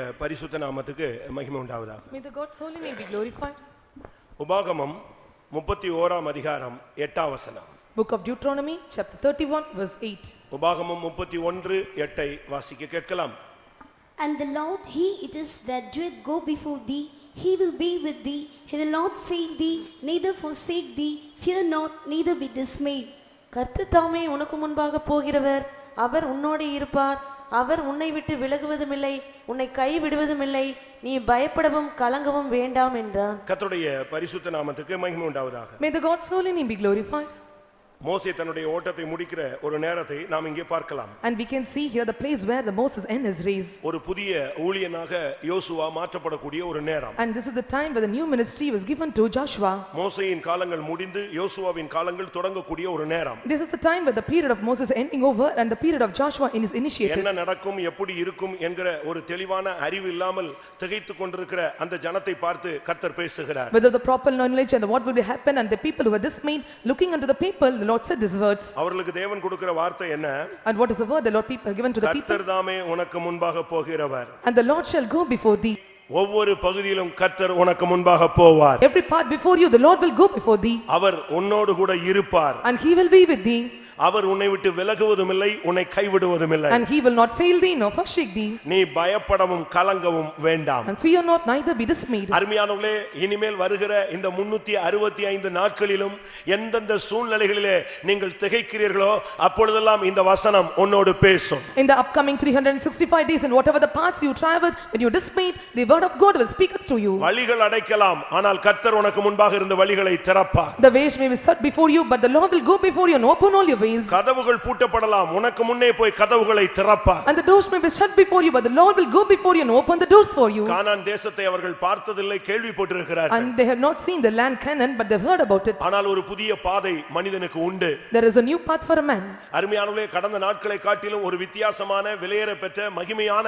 கர்த்தருடைய பரிசுத்த நாமத்துக்கு மகிமை உண்டாவதாக May the God's holy name be glorified. உபாகமம் முப்பத்தி ஓராம் அதிகாரம் எட்டாம் வசனம் Book of Deuteronomy, chapter 31, verse 8. உபாகமம் முப்பத்தி ஒன்று எட்டை வாசிக்க கேட்கலாம் And the Lord, He it is that doeth go before thee, He will be with thee, He will not fail thee, neither forsake thee, fear not, neither be dismayed. கர்த்தர் தாமே உனக்கு முன்பாக போகிறவர் அவர் உன்னோடு இருப்பார் அவர் உன்னை விட்டு விலகுவதுமில்லை உன்னை கைவிடுவதுமில்லை நீ பயப்படவும் கலங்கவும் வேண்டாம் என்றார் கர்த்தருடைய பரிசுத்த நாமத்துக்கு மகிமை உண்டாவதாக May the God's holy name be glorified. மோசே தன்னுடைய ஓட்டத்தை முடிக்கிற ஒரு நேரத்தை நாம் இங்கே பார்க்கலாம் And we can see here the place where the Moses end his race. ஒரு புதிய ஊழியனாக யோசுவா மாற்றப்படக்கூடிய ஒரு நேரம் And this is the time where the new ministry was given to Joshua. மோசையின் காலங்கள் முடிந்து யோசுவாவின் காலங்கள் தொடங்கக்கூடிய ஒரு நேரம் This is the time where the period of Moses ending over and the period of Joshua in his initiative. என்ன நடக்கும் எப்படி இருக்கும் என்கிற ஒரு தெளிவான அறிவு இல்லாமல் திகைத்துக் கொண்டிருக்கிற அந்த ஜனத்தை பார்த்து கர்த்தர் பேசுகிறார் Whether the proper knowledge and what will happen and the people who were dismayed, looking unto the people, the Lord said these words. அவர்களுக்கு தேவன் கொடுக்கிற வார்த்தை என்ன And what is the word the Lord people given to the people? கர்த்தர் தாமே உனக்கு முன்பாக போகிறவர் And the Lord shall go before thee. ஒவ்வொரு பகுதியிலும் கர்த்தர் உனக்கு முன்பாக போவார் Every part before you, the Lord will go before thee. அவர் உன்னோடு கூட இருப்பார் And he will be with thee. அவர் உன்னை விட்டு விலகுவதும் இல்லை உன்னை கைவிடுவதும் இல்லை And he will not fail thee nor forsake thee. நீ பயப்படவும் கலங்கவும் வேண்டாம் And fear not, neither be dismayed. அருமையானவர்களே இனிமேல் வருகிற இந்த முன்னூத்தி அறுபத்தி ஐந்து நாட்களிலும் எந்தெந்த சூழ்நிலைகளிலே நீங்கள் திகைக்கிறீர்களோ அப்பொழுதெல்லாம் இந்த வசனம் உன்னோடு பேசும் In the upcoming 365 days and whatever the paths you traveled, when you dismayed, the word of God will speak to you. வழிகள் அடைக்கலாம் ஆனால் கர்த்தர் உனக்கு முன்பாக இருந்த வழிகளை திறப்பார் The ways may be set before you, but the Lord will go before you and open all your ways. கதவுகள் பூட்டப்படலாம் உனக்கு முன்னே போய் கதவுகளை திறப்பார் And the doors may be shut before you, but the Lord will go before you and open the doors for you. கானான் தேசத்தை அவர்கள் பார்த்ததில்லை கேள்விப்பட்டிருக்கிறார்கள் And they have not seen the land Canaan, but they've heard about it. ஆனால் ஒரு புதிய பாதை மனிதனுக்கு உண்டு There is a new path for a man. அருமையானவர்களே கடந்த நாட்களை காட்டிலும் ஒரு வித்தியாசமான விலையேற பெற்ற மகிமையான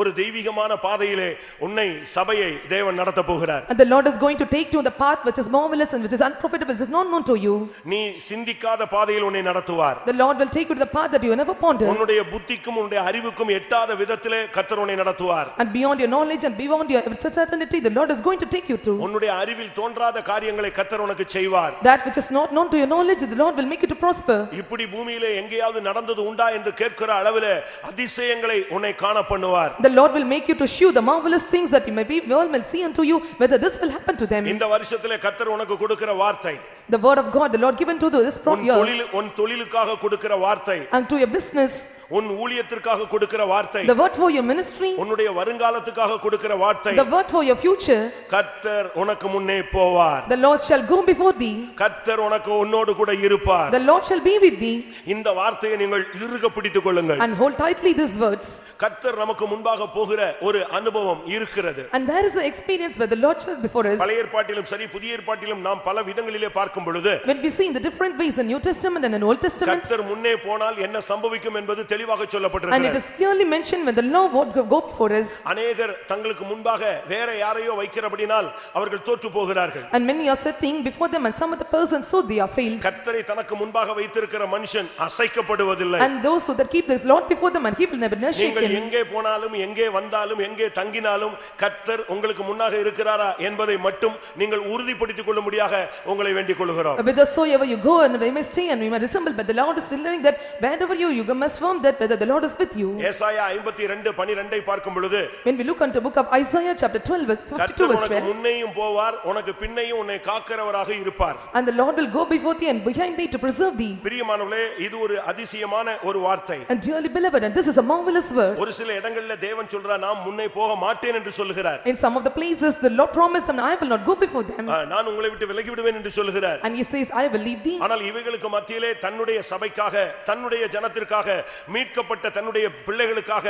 ஒரு தெய்வீகமான பாதையிலே உன்னை சபையை தேவன் நடத்த போகிறார் And the Lord is going to take you the path which is marvelous and which is unprofitable, which is not known to you. நீ சிந்திக்காத பாதையில் உன்னை நடத்துவார் The Lord will take you to the path that you never pondered. உன்னுடைய புத்திக்கும் உன்னுடைய அறிவுக்கும் எட்டாத விதத்திலே கர்த்தர் உன்னை நடத்துவார் And beyond your knowledge and beyond your certainty, the Lord is going to take you to. உன்னுடைய அறிவில் தோன்றாத காரியங்களை கர்த்தர் உனக்கு செய்வார் That which is not known to your knowledge, the Lord will make you to prosper. இப்படி பூமியிலே எங்கேயாவது நடந்தது உண்டா என்று கேட்கிற அளவிலே அதிசயங்களை உன்னை காண பண்ணுவார் The Lord will make you to shew the marvelous things that you may be, well will see unto you, whether this will happen to them. இந்த வருஷத்திலே கர்த்தர் உனக்கு கொடுக்கிற வார்த்தை The word of God, the Lord given to this pro- உன் year, தொழில் உன் தொழிலுக்காக கொடுக்கிற வார்த்தை and to your business, உன் ஊழியத்திற்காக கொடுக்கிற வார்த்தை the word for your ministry, உன்னுடைய வருங்காலத்துக்காக கொடுக்கிற வார்த்தை the word for your future, கர்த்தர் உனக்கு முன்னே போவார் the Lord shall go before thee, கர்த்தர் உனக்கு உன்னோடு கூட இருப்பார் the Lord shall be with thee, இந்த வார்த்தையை நீங்கள் இறுக பிடித்துக் கொள்ளுங்கள் and hold tightly these words. கர்த்தர் நமக்கு முன்பாக போகிற ஒரு அனுபவம் இருக்கிறது And there is an experience where the Lord shall before us. பழைய ஏற்பாட்டிலும் சரி புதிய ஏற்பாட்டிலும் நாம் பல விதங்களிலே பார்க்கும் பொழுது When we see in the different ways in New Testament and in Old Testament, கர்த்தர் முன்னே போனால் என்ன சம்பவிக்கும் என்பது தெளிவாக and it சொல்லப்பட்டிருக்கிறது is clearly mentioned when the Lord would go before us. அநேகர் தங்களுக்கு முன்பாக வேற யாரையோ வைக்கிறபடினால் அவர்கள் தோற்று போகிறார்கள் And many are sitting before them and some of the persons so they are failed. கர்த்தரை தனக்கு முன்பாக வைத்திருக்கிற மனுஷன் அசைக்கப்படுவதில்லை And those who that keep the Lord before them and he will never shake நீங்கள் him. எங்கே போனாலும் எங்கே வந்தாலும் எங்கே தங்கினாலும் கர்த்தர் உங்களுக்கு முன்னாக இருக்கிறாரா என்பதை மட்டும் நீங்கள் உறுதிப்படுத்திக் கொள்ளும்படியாக உங்களை வேண்டிக் கொள்கிறோம் Whithersoever you go and we may stay and we may resemble, but the Lord is telling that wherever you, you must firm that whether the Lord is with you. ஏசாயா ஐம்பத்தி ரெண்டு பனிரெண்டை பார்க்கும் பொழுது When we look unto book of Isaiah chapter 12 verse 52 கர்த்தர் verse உனக்கு 12. முன்னையும் போவார் உனக்கு பின்னையும் உன்னை காக்கிறவராக இருப்பார் And the Lord will go before thee and behind thee to preserve thee. பிரியமானவர்களே இது ஒரு அதிசயமான ஒரு வார்த்தை And dearly beloved, and this is a marvelous word. ஒரு சில இடங்கள்ல தேவன் சொல்றார் நான் முன்னே போக மாட்டேன் என்று சொல்லுகிறார் In some of the places, the Lord promised them, I will not go before them. நான் உங்களை விட்டு விலகி விடுவேன் என்று சொல்லுகிறார் And he says, I will leave thee. ஆனால் இவைகளுக்கு மத்தியிலே தன்னுடைய சபைக்காக தன்னுடைய ஜனத்திற்காக மீட்கப்பட்ட தன்னுடைய பிள்ளைகளுக்காக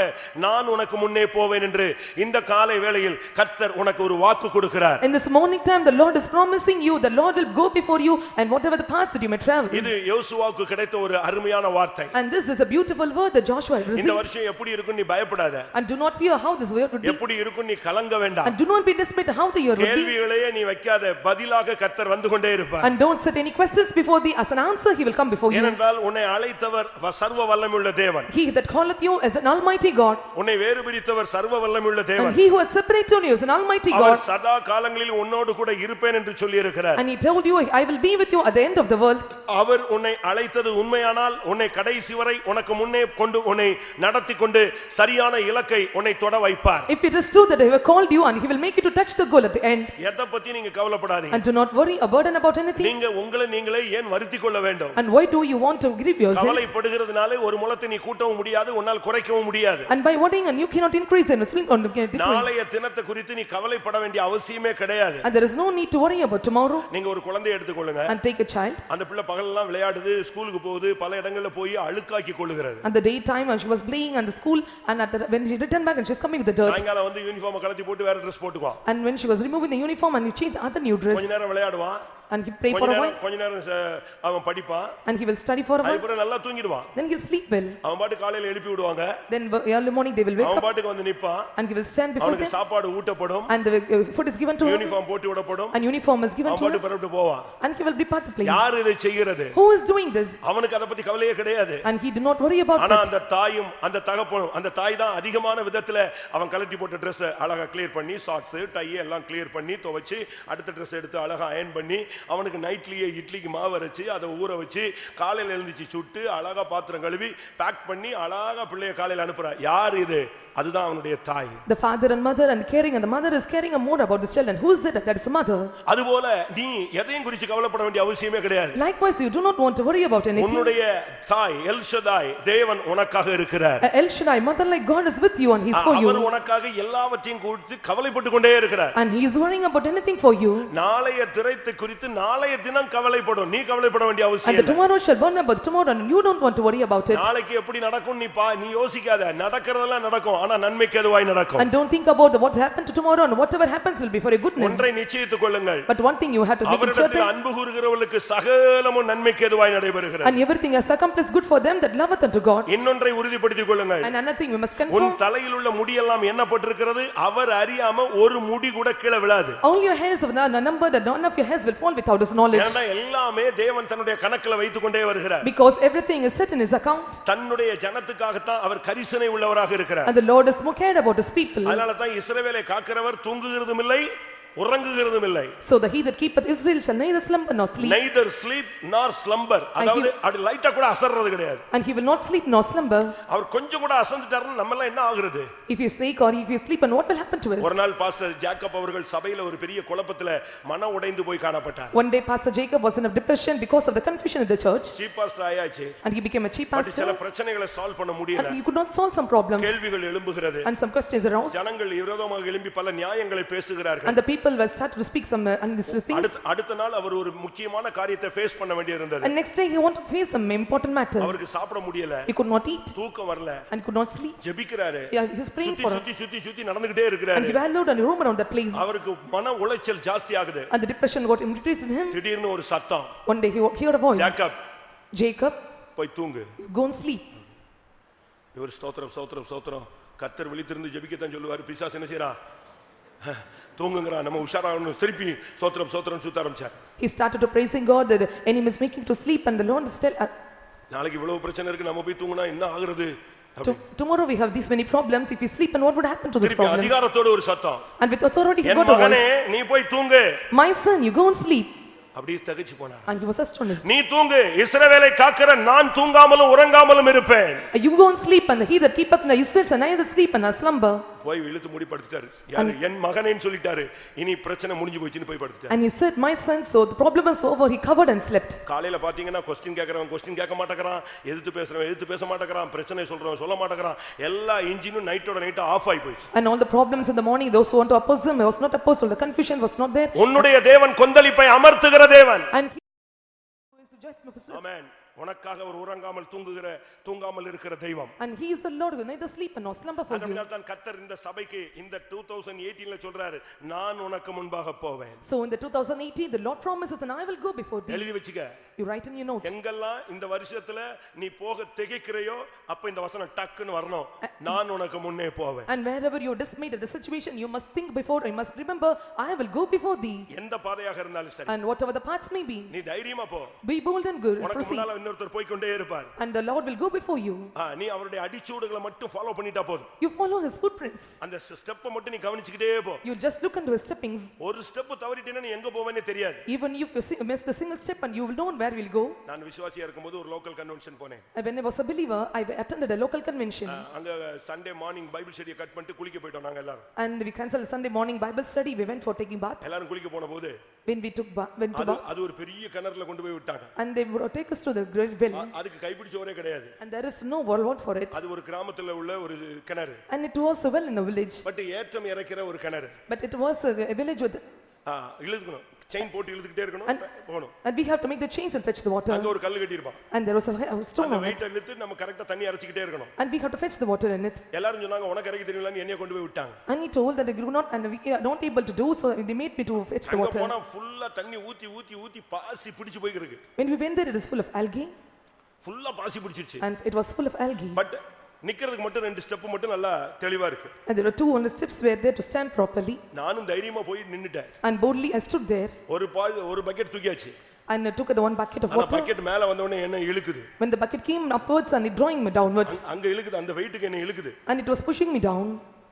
நான் உனக்கு முன்னே போவேன் என்று இந்த காலை வேளையில் கர்த்தர் உனக்கு ஒரு வாக்கு கொடுக்கிறார் In this morning time, the Lord is promising you, the Lord will go before you and whatever the paths that you may travel. இது யோசுவாவுக்கு கிடைத்த ஒரு அருமையான வார்த்தை And this is a beautiful word that Joshua இந்த received. வருஷம் எப்படி இருக்கும் நீ பயப்படாத And do not fear how this word would be. எப்படி இருக்கும் நீ கலங்க வேண்டாம் And do not be dismayed how the year would be. கேள்விகளையே நீ வைக்காத பதிலாக கர்த்தர் வந்து கொண்டே இருப்பார் And don't set any questions before thee. As an answer, he will come before you. ஏனென்றால் உன்னை அழைத்தவர் வ- சர்வ வல்லமையுள்ள தேவன் தேவன் He that calleth you is an almighty God, உன்னை வேறு பிரித்தவர் சர்வ வல்லமையுள்ள and தேவன் he who has separated you is an almighty our God. சதா காலங்களில் உன்னோடு கூட இருப்பேன் என்று சொல்லி இருக்கிறார் And he told you, I will be with you at the end of the world. அவர் உன்னை அழைத்தது உண்மையானால் உன்னை கடைசி வரை உனக்கு முன்னே கொண்டு உன்னை நடத்தி கொண்டு சரியான இலக்கை உன்னை தொட வைப்பார் If it is true that I have called you, and he will make you to touch the goal at the end. எதை பத்தி நீங்க கவலைப்படாதீங்க And do not worry a burden about anything. நீங்க உங்களை நீங்களே ஏன் வருத்திக் கொள்ள வேண்டும் And why do you want to grieve yourself? கவலைப்படுகிறதுனாலே ஒரு முளத்தை நீ கூட்டவும் முடியாது உன்னால் குறைக்கவும் முடியாது And by worrying, and you cannot increase and sleep on decrease. நாளைய தினத்தை குறித்து நீ கவலைப்பட வேண்டிய அவசியமே கிடையாது And there is no need to worry about tomorrow. நீங்க ஒரு குழந்தையை எடுத்துக்கொள்ளுங்க And take a child. அந்த பிள்ளை பகலெல்லாம் விளையாடுது ஸ்கூலுக்கு போகுது பல இடங்கள்ல போய் அழுக்காக்கி கொள்ளுகிறது And the daytime, when she was playing at the school, and at the, when she returned back, and she's coming with the dirt. சாயங்காலம் வந்து யூனிஃபார்ம் கலத்தி போட்டு வேற ட்ரெஸ் போட்டுக்குவான் And when she was removing the uniform, and you change the other new கொஞ்ச dress, நேரம் விளையாடுவான் and he play for கொஞ்ச a while, நேரம் கொஞ்ச நேரம் அவன் படிப்பான். And he will study for a while, அதுக்கப்புறம் நல்லா தூங்கிடுவான். Then he'll sleep well. அவன் பாட்டு காலையில எழுப்பி விடுவாங்க. Then early morning, they will wake அவன் பாட்டுக்கு வந்து நிப்பான். And he will stand before அவனுக்கு சாப்பாடு ஊட்டப்படும். And the uh, food is given to him, uniform போட்டு விடப்படும். And uniform is given அவன் to பாட்டு him, புறப்பட்டு போவான். And he will depart the place. யார் இதை செய்கிறது? Who is doing this? அவனுக்கு அதை பத்தி கவலையே கிடையாது. And he did not worry about ஆனா. அந்த தாயும் அந்த தகப்பனும் அந்த தாய் தான் அதிகமான விதத்துல அவன் கலட்டி போட்ட Dress அழகா கிளியர் பண்ணி சாக்ஸ் டை எல்லாம் கிளியர் பண்ணி துவைச்சு அடுத்த Dress எடுத்து அழகா அயன் பண்ணி அவனுக்கு நைட்லேயே இட்லிக்கு மாவு அரைச்சி அதை ஊற வச்சு காலையில் எழுந்துச்சு சுட்டு அழகா பாத்திரம் கழுவி பேக் பண்ணி அழகா பிள்ளைய காலையில் அனுப்புறா. யார் இது? அதுதான் அவனுடைய தாய் The father and mother and caring, and the mother is caring more about this child, and who is that? That is the mother. அதுபோல நீ எதையும் குறித்து கவலைப்பட வேண்டிய அவசியமே கிடையாது Likewise, you do not want to worry about anything. உன்னுடைய தாய் எல்ஷதாய் தேவன் உனக்காக இருக்கிறார் Uh, El Shaddai, mother like God is with you, and he is for our you. உனக்காக எல்லாவற்றையும் குறித்து கவலைப்பட்டு கொண்டே இருக்கிறார் And he is worrying about anything for you. நாளைய திரைத்தை குறித்து நாளைய தினம் கவலைப்படும் நீ கவலைப்பட வேண்டிய And அவசியம் the இல்லை. tomorrow shall burn about tomorrow, and you don't want to worry about it. நாளைக்கு எப்படி நடக்கும் நீ பா நீ யோசிக்காத நடக்கிறதெல்லாம் நடக்கும் ஆனா நன்மைக்கு எதுவாய் நடக்கும் And don't think about the what happened to tomorrow, and whatever happens will be for your goodness. ஒன்றை நிச்சயித்துக் கொள்ளுங்கள் But one thing you have to make it அவரிடத்தில் certain, அன்பு கூறுகிறவர்களுக்கு சகலமும் நன்மைக்கு எதுவாய் நடைபெறுகிறது and everything has accomplished good for them that loveth unto God. இன்னொன்றை உறுதிப்படுத்திக் கொள்ளுங்கள் And another thing we must உன் confirm, தலையில் உள்ள முடியெல்லாம் எண்ணப்பட்டிருக்கிறது அவர் அறியாம ஒரு முடி கூட கீழே விழாது all your hairs are not numbered, and none of your hairs will fall without his knowledge. ஏன்னா எல்லாமே தேவன் தன்னுடைய கணக்குல வைத்துக் கொண்டே வருகிறார் Because everything is set in his account, தன்னுடைய ஜனத்துக்காகத்தான் அவர் கரிசனை உள்ளவராக இருக்கிறார் and the Lord is more cared about his people. அதனால தான் இஸ்ரவேலை காக்கிறவர் தூங்குகிறதும் இல்லை உறங்குகிறதும் இல்லை So the he that keepeth Israel shall neither slumber nor sleep, neither sleep nor slumber அதாவது அப்படி லைட்டா கூட அசர்றது கிடையாது and he will not sleep nor slumber. அவர் கொஞ்சம் கூட அசந்துட்டாருன்னு நம்ம எல்லாம் என்ன ஆகுறது If you sleep or if you sleep, and what will happen to us? ஒரு நாள் பாஸ்டர் ஜாக்கப் அவர்கள் சபையில ஒரு பெரிய குழப்பத்துல மன உடைந்து போய் காணப்பட்டார் One day Pastor Jacob was in a depression because of the confusion in the church, chief pastor ஆயாச்சு and he became a chief but சில pastor, பிரச்சனைகளை சால்வ் பண்ண முடியல and he could not solve some problems, கேள்விகள் எழும்புகிறது and some questions arose, ஜனங்கள் விரோதமாக எழும்பி பல நியாயங்களை பேசுகிறார்கள் and the people were started to speak some uh, unnecessary things. அடுத்த நாள் அவர் ஒரு முக்கியமான காரியத்தை ஃபேஸ் பண்ண வேண்டியிருந்தது And next day he wanted to face some important matters. அவருக்கு சாப்பிட முடியல He could not eat தூக்கம் வரல and could not sleep. ஜெபிக்கிறாரு Yeah, he's praying சுத்தி for. சுத்தி சுத்தி சுத்தி நடந்துகிட்டே And இருக்கிறாரு he wallowed and roamed around that place. அவருக்கு மன உளைச்சல் ஜாஸ்தி ஆகுது And the depression got increased in him. திடீர்னு ஒரு சத்தம் One day he heard a voice, Jacob Jacob, போய் தூங்கு go and sleep. இவர் ஸ்தோத்திரம் ஸ்தோத்திரம் ஸ்தோத்திரம் கத்தர் விழித்திருந்து ஜெபிக்கத்தான் சொல்லுவாரு பிசாசு என்ன செய்யறான் தூங்குங்கிறான் நம்ம உஷாராகணும் திருப்பி ஸ்தோத்திரம் ஸ்தோத்திரம் சுத்த ஆரம்பிச்சார் He started to praising God that enemy is making to sleep and the Lord is still, uh, நாளைக்கு இவ்வளவு பிரச்சனை இருக்கு நம்ம போய் தூங்குனா என்ன ஆகுறது to, tomorrow we have these many problems. If we sleep and what would happen to these திருப்பி problems? அதிகாரத்தோட ஒரு சத்தம் And with authority he N got a மகனே voice, நீ போய் தூங்கு my son, you go and sleep. அப்படியே தகைச்சு போனார் And he was astonished. நீ தூங்கு இஸ்ரவேலை காக்கிற நான் தூங்காமலும் உறங்காமலும் இருப்பேன் You go and sleep and he that keepeth the Israel shall neither sleep and nor slumber. போய் இழுத்து மூடி படுத்துட்டாரு. யாரு? என் மகனேன்னு சொல்லிட்டாரு. இனி பிரச்சனை முடிஞ்சு போச்சுன்னு போய் படுத்துட்டாரு. And he said, my son, so the problem is over, he covered and slept. காலையில பாத்தீங்கன்னா கொஸ்டின் கேட்கறவன் கொஸ்டின் கேட்க மாட்டேங்கிறான். எதிர்த்து பேசுறவன் எதிர்த்து பேச மாட்டேங்கிறான். பிரச்சனை சொல்றவன் சொல்ல மாட்டேங்கிறான். எல்லா இன்ஜினும் நைட்டோட நைட்டா ஆஃப் ஆகி போயிடுச்சு. And all the problems in the morning, those who want to oppose him, was not opposed, the confusion was not there. உன்னுடைய தேவன் கொந்தளிப்பை அமர்த்துகிற தேவன். And he is. ஆமென் உனக்காக அவர் உறங்காமல் தூங்குகிற தூங்காமல் இருக்கிற தெய்வம் And he is the Lord who neither sleep nor slumber for you. தான் கத்தர் இந்த சபைக்கு இந்த டூ தௌசண்ட் எயிட்டீன்ல சொல்றாரு நான் உனக்கு முன்பாக போவேன் So in the 2018, the Lord promises, and I will go before thee. எழுதி வச்சுக்க You write in your notes. எங்கெல்லாம் இந்த வருஷத்துல நீ போக திகைக்கிறையோ அப்ப இந்த வசனம் டக்குன்னு வரணும் நான் உனக்கு முன்னே போவேன் And wherever you're dismayed at the situation, you must think before, you must remember, I will go before thee. எந்த பாதையாக இருந்தாலும் சரி And whatever the paths may be, நீ தைரியமா போ be bold and good உனக்கு proceed. முன்னால இன்னொருத்தர் போய்க்கொண்டே இருப்பார் and the Lord will go before you. நீ அவருடைய அடிச்சூடுகளை மட்டும் ஃபாலோ பண்ணிட்டா போதும் You follow his footprints. அந்த ஸ்டெப்பை மட்டும் நீ கவனிச்சுக்கிட்டே போ You just look into his steppings. ஒரு ஸ்டெப் தவறிட்டேன்னா நீ எங்க போவேனே தெரியாது Even if you miss the single step and you will know where you'll go. நான் விசுவாசியா இருக்கும்போது ஒரு லோக்கல் கன்வென்ஷன் போனேன் Uh, When I was a believer, I attended a local convention அங்க சண்டே மார்னிங் பைபிள் ஸ்டடியை கட் பண்ணிட்டு குளிக்க போயிட்டோம் நாங்க எல்லாரும் and we canceled Sunday morning Bible study. We went for taking bath. எல்லாரும் குளிக்க போன போது When we took ba- went to bath அது ஒரு பெரிய கிணறுல கொண்டு போய் விட்டாங்க and they would take us to the great well அ- அதுக்கு கைப்பிடிச்சவரே கிடையாது and there is no wall for it. அது ஒரு கிராமத்துல உள்ள ஒரு கிணறு And it was a well in a village. But ஏற்றம் இறக்கிற ஒரு கிணறு But it was a a village with, ஆ, இழுத்துக்கணும் செயின் போட்டு இழுத்துக்கிட்டே இருக்கணும் போகணும் and we have to make the chains and fetch the water. அங்க ஒரு கல்லு கட்டியிருப்பான் And there was a stone அந்த. வெயிட்ட இழுத்து நம்ம கரெக்டா தண்ணி அரைச்சிக்கிட்டே இருக்கணும் And we have to fetch the water in it. எல்லாரும் சொன்னாங்க உனக்கு இறக்கி தெரியலன்னு என்னைய கொண்டு போய் விட்டாங்க And he told that could not, and we are not able to do, so they made me to fetch the அங்க water. போனா ஃபுல்லா தண்ணி ஊத்தி ஊத்தி ஊத்தி பாசி பிடிச்சு போயிருக்கு When we went there, it is full of algae, ஃபுல்லா பாசி பிடிச்சிருச்சு and it was full of algae. But நிக்கிறதுக்கு மட்டும் ரெண்டு ஸ்டெப் மட்டும் நல்லா தெளிவா இருக்கு And there were two on the steps were there to stand properly. நானும் தைரியமா போய் நின்னுட்டேன் And boldly I stood there ஒரு பால் ஒரு பக்கெட் தூக்கியாச்சு and I took the one bucket of water. Bucket மேல வந்த உடனே என்ன இழுக்குது When the bucket came upwards and it drawing me downwards, அங்க இழுக்குது அந்த வெயிட்டுக்கு என்ன இழுக்குது and it was pushing me down,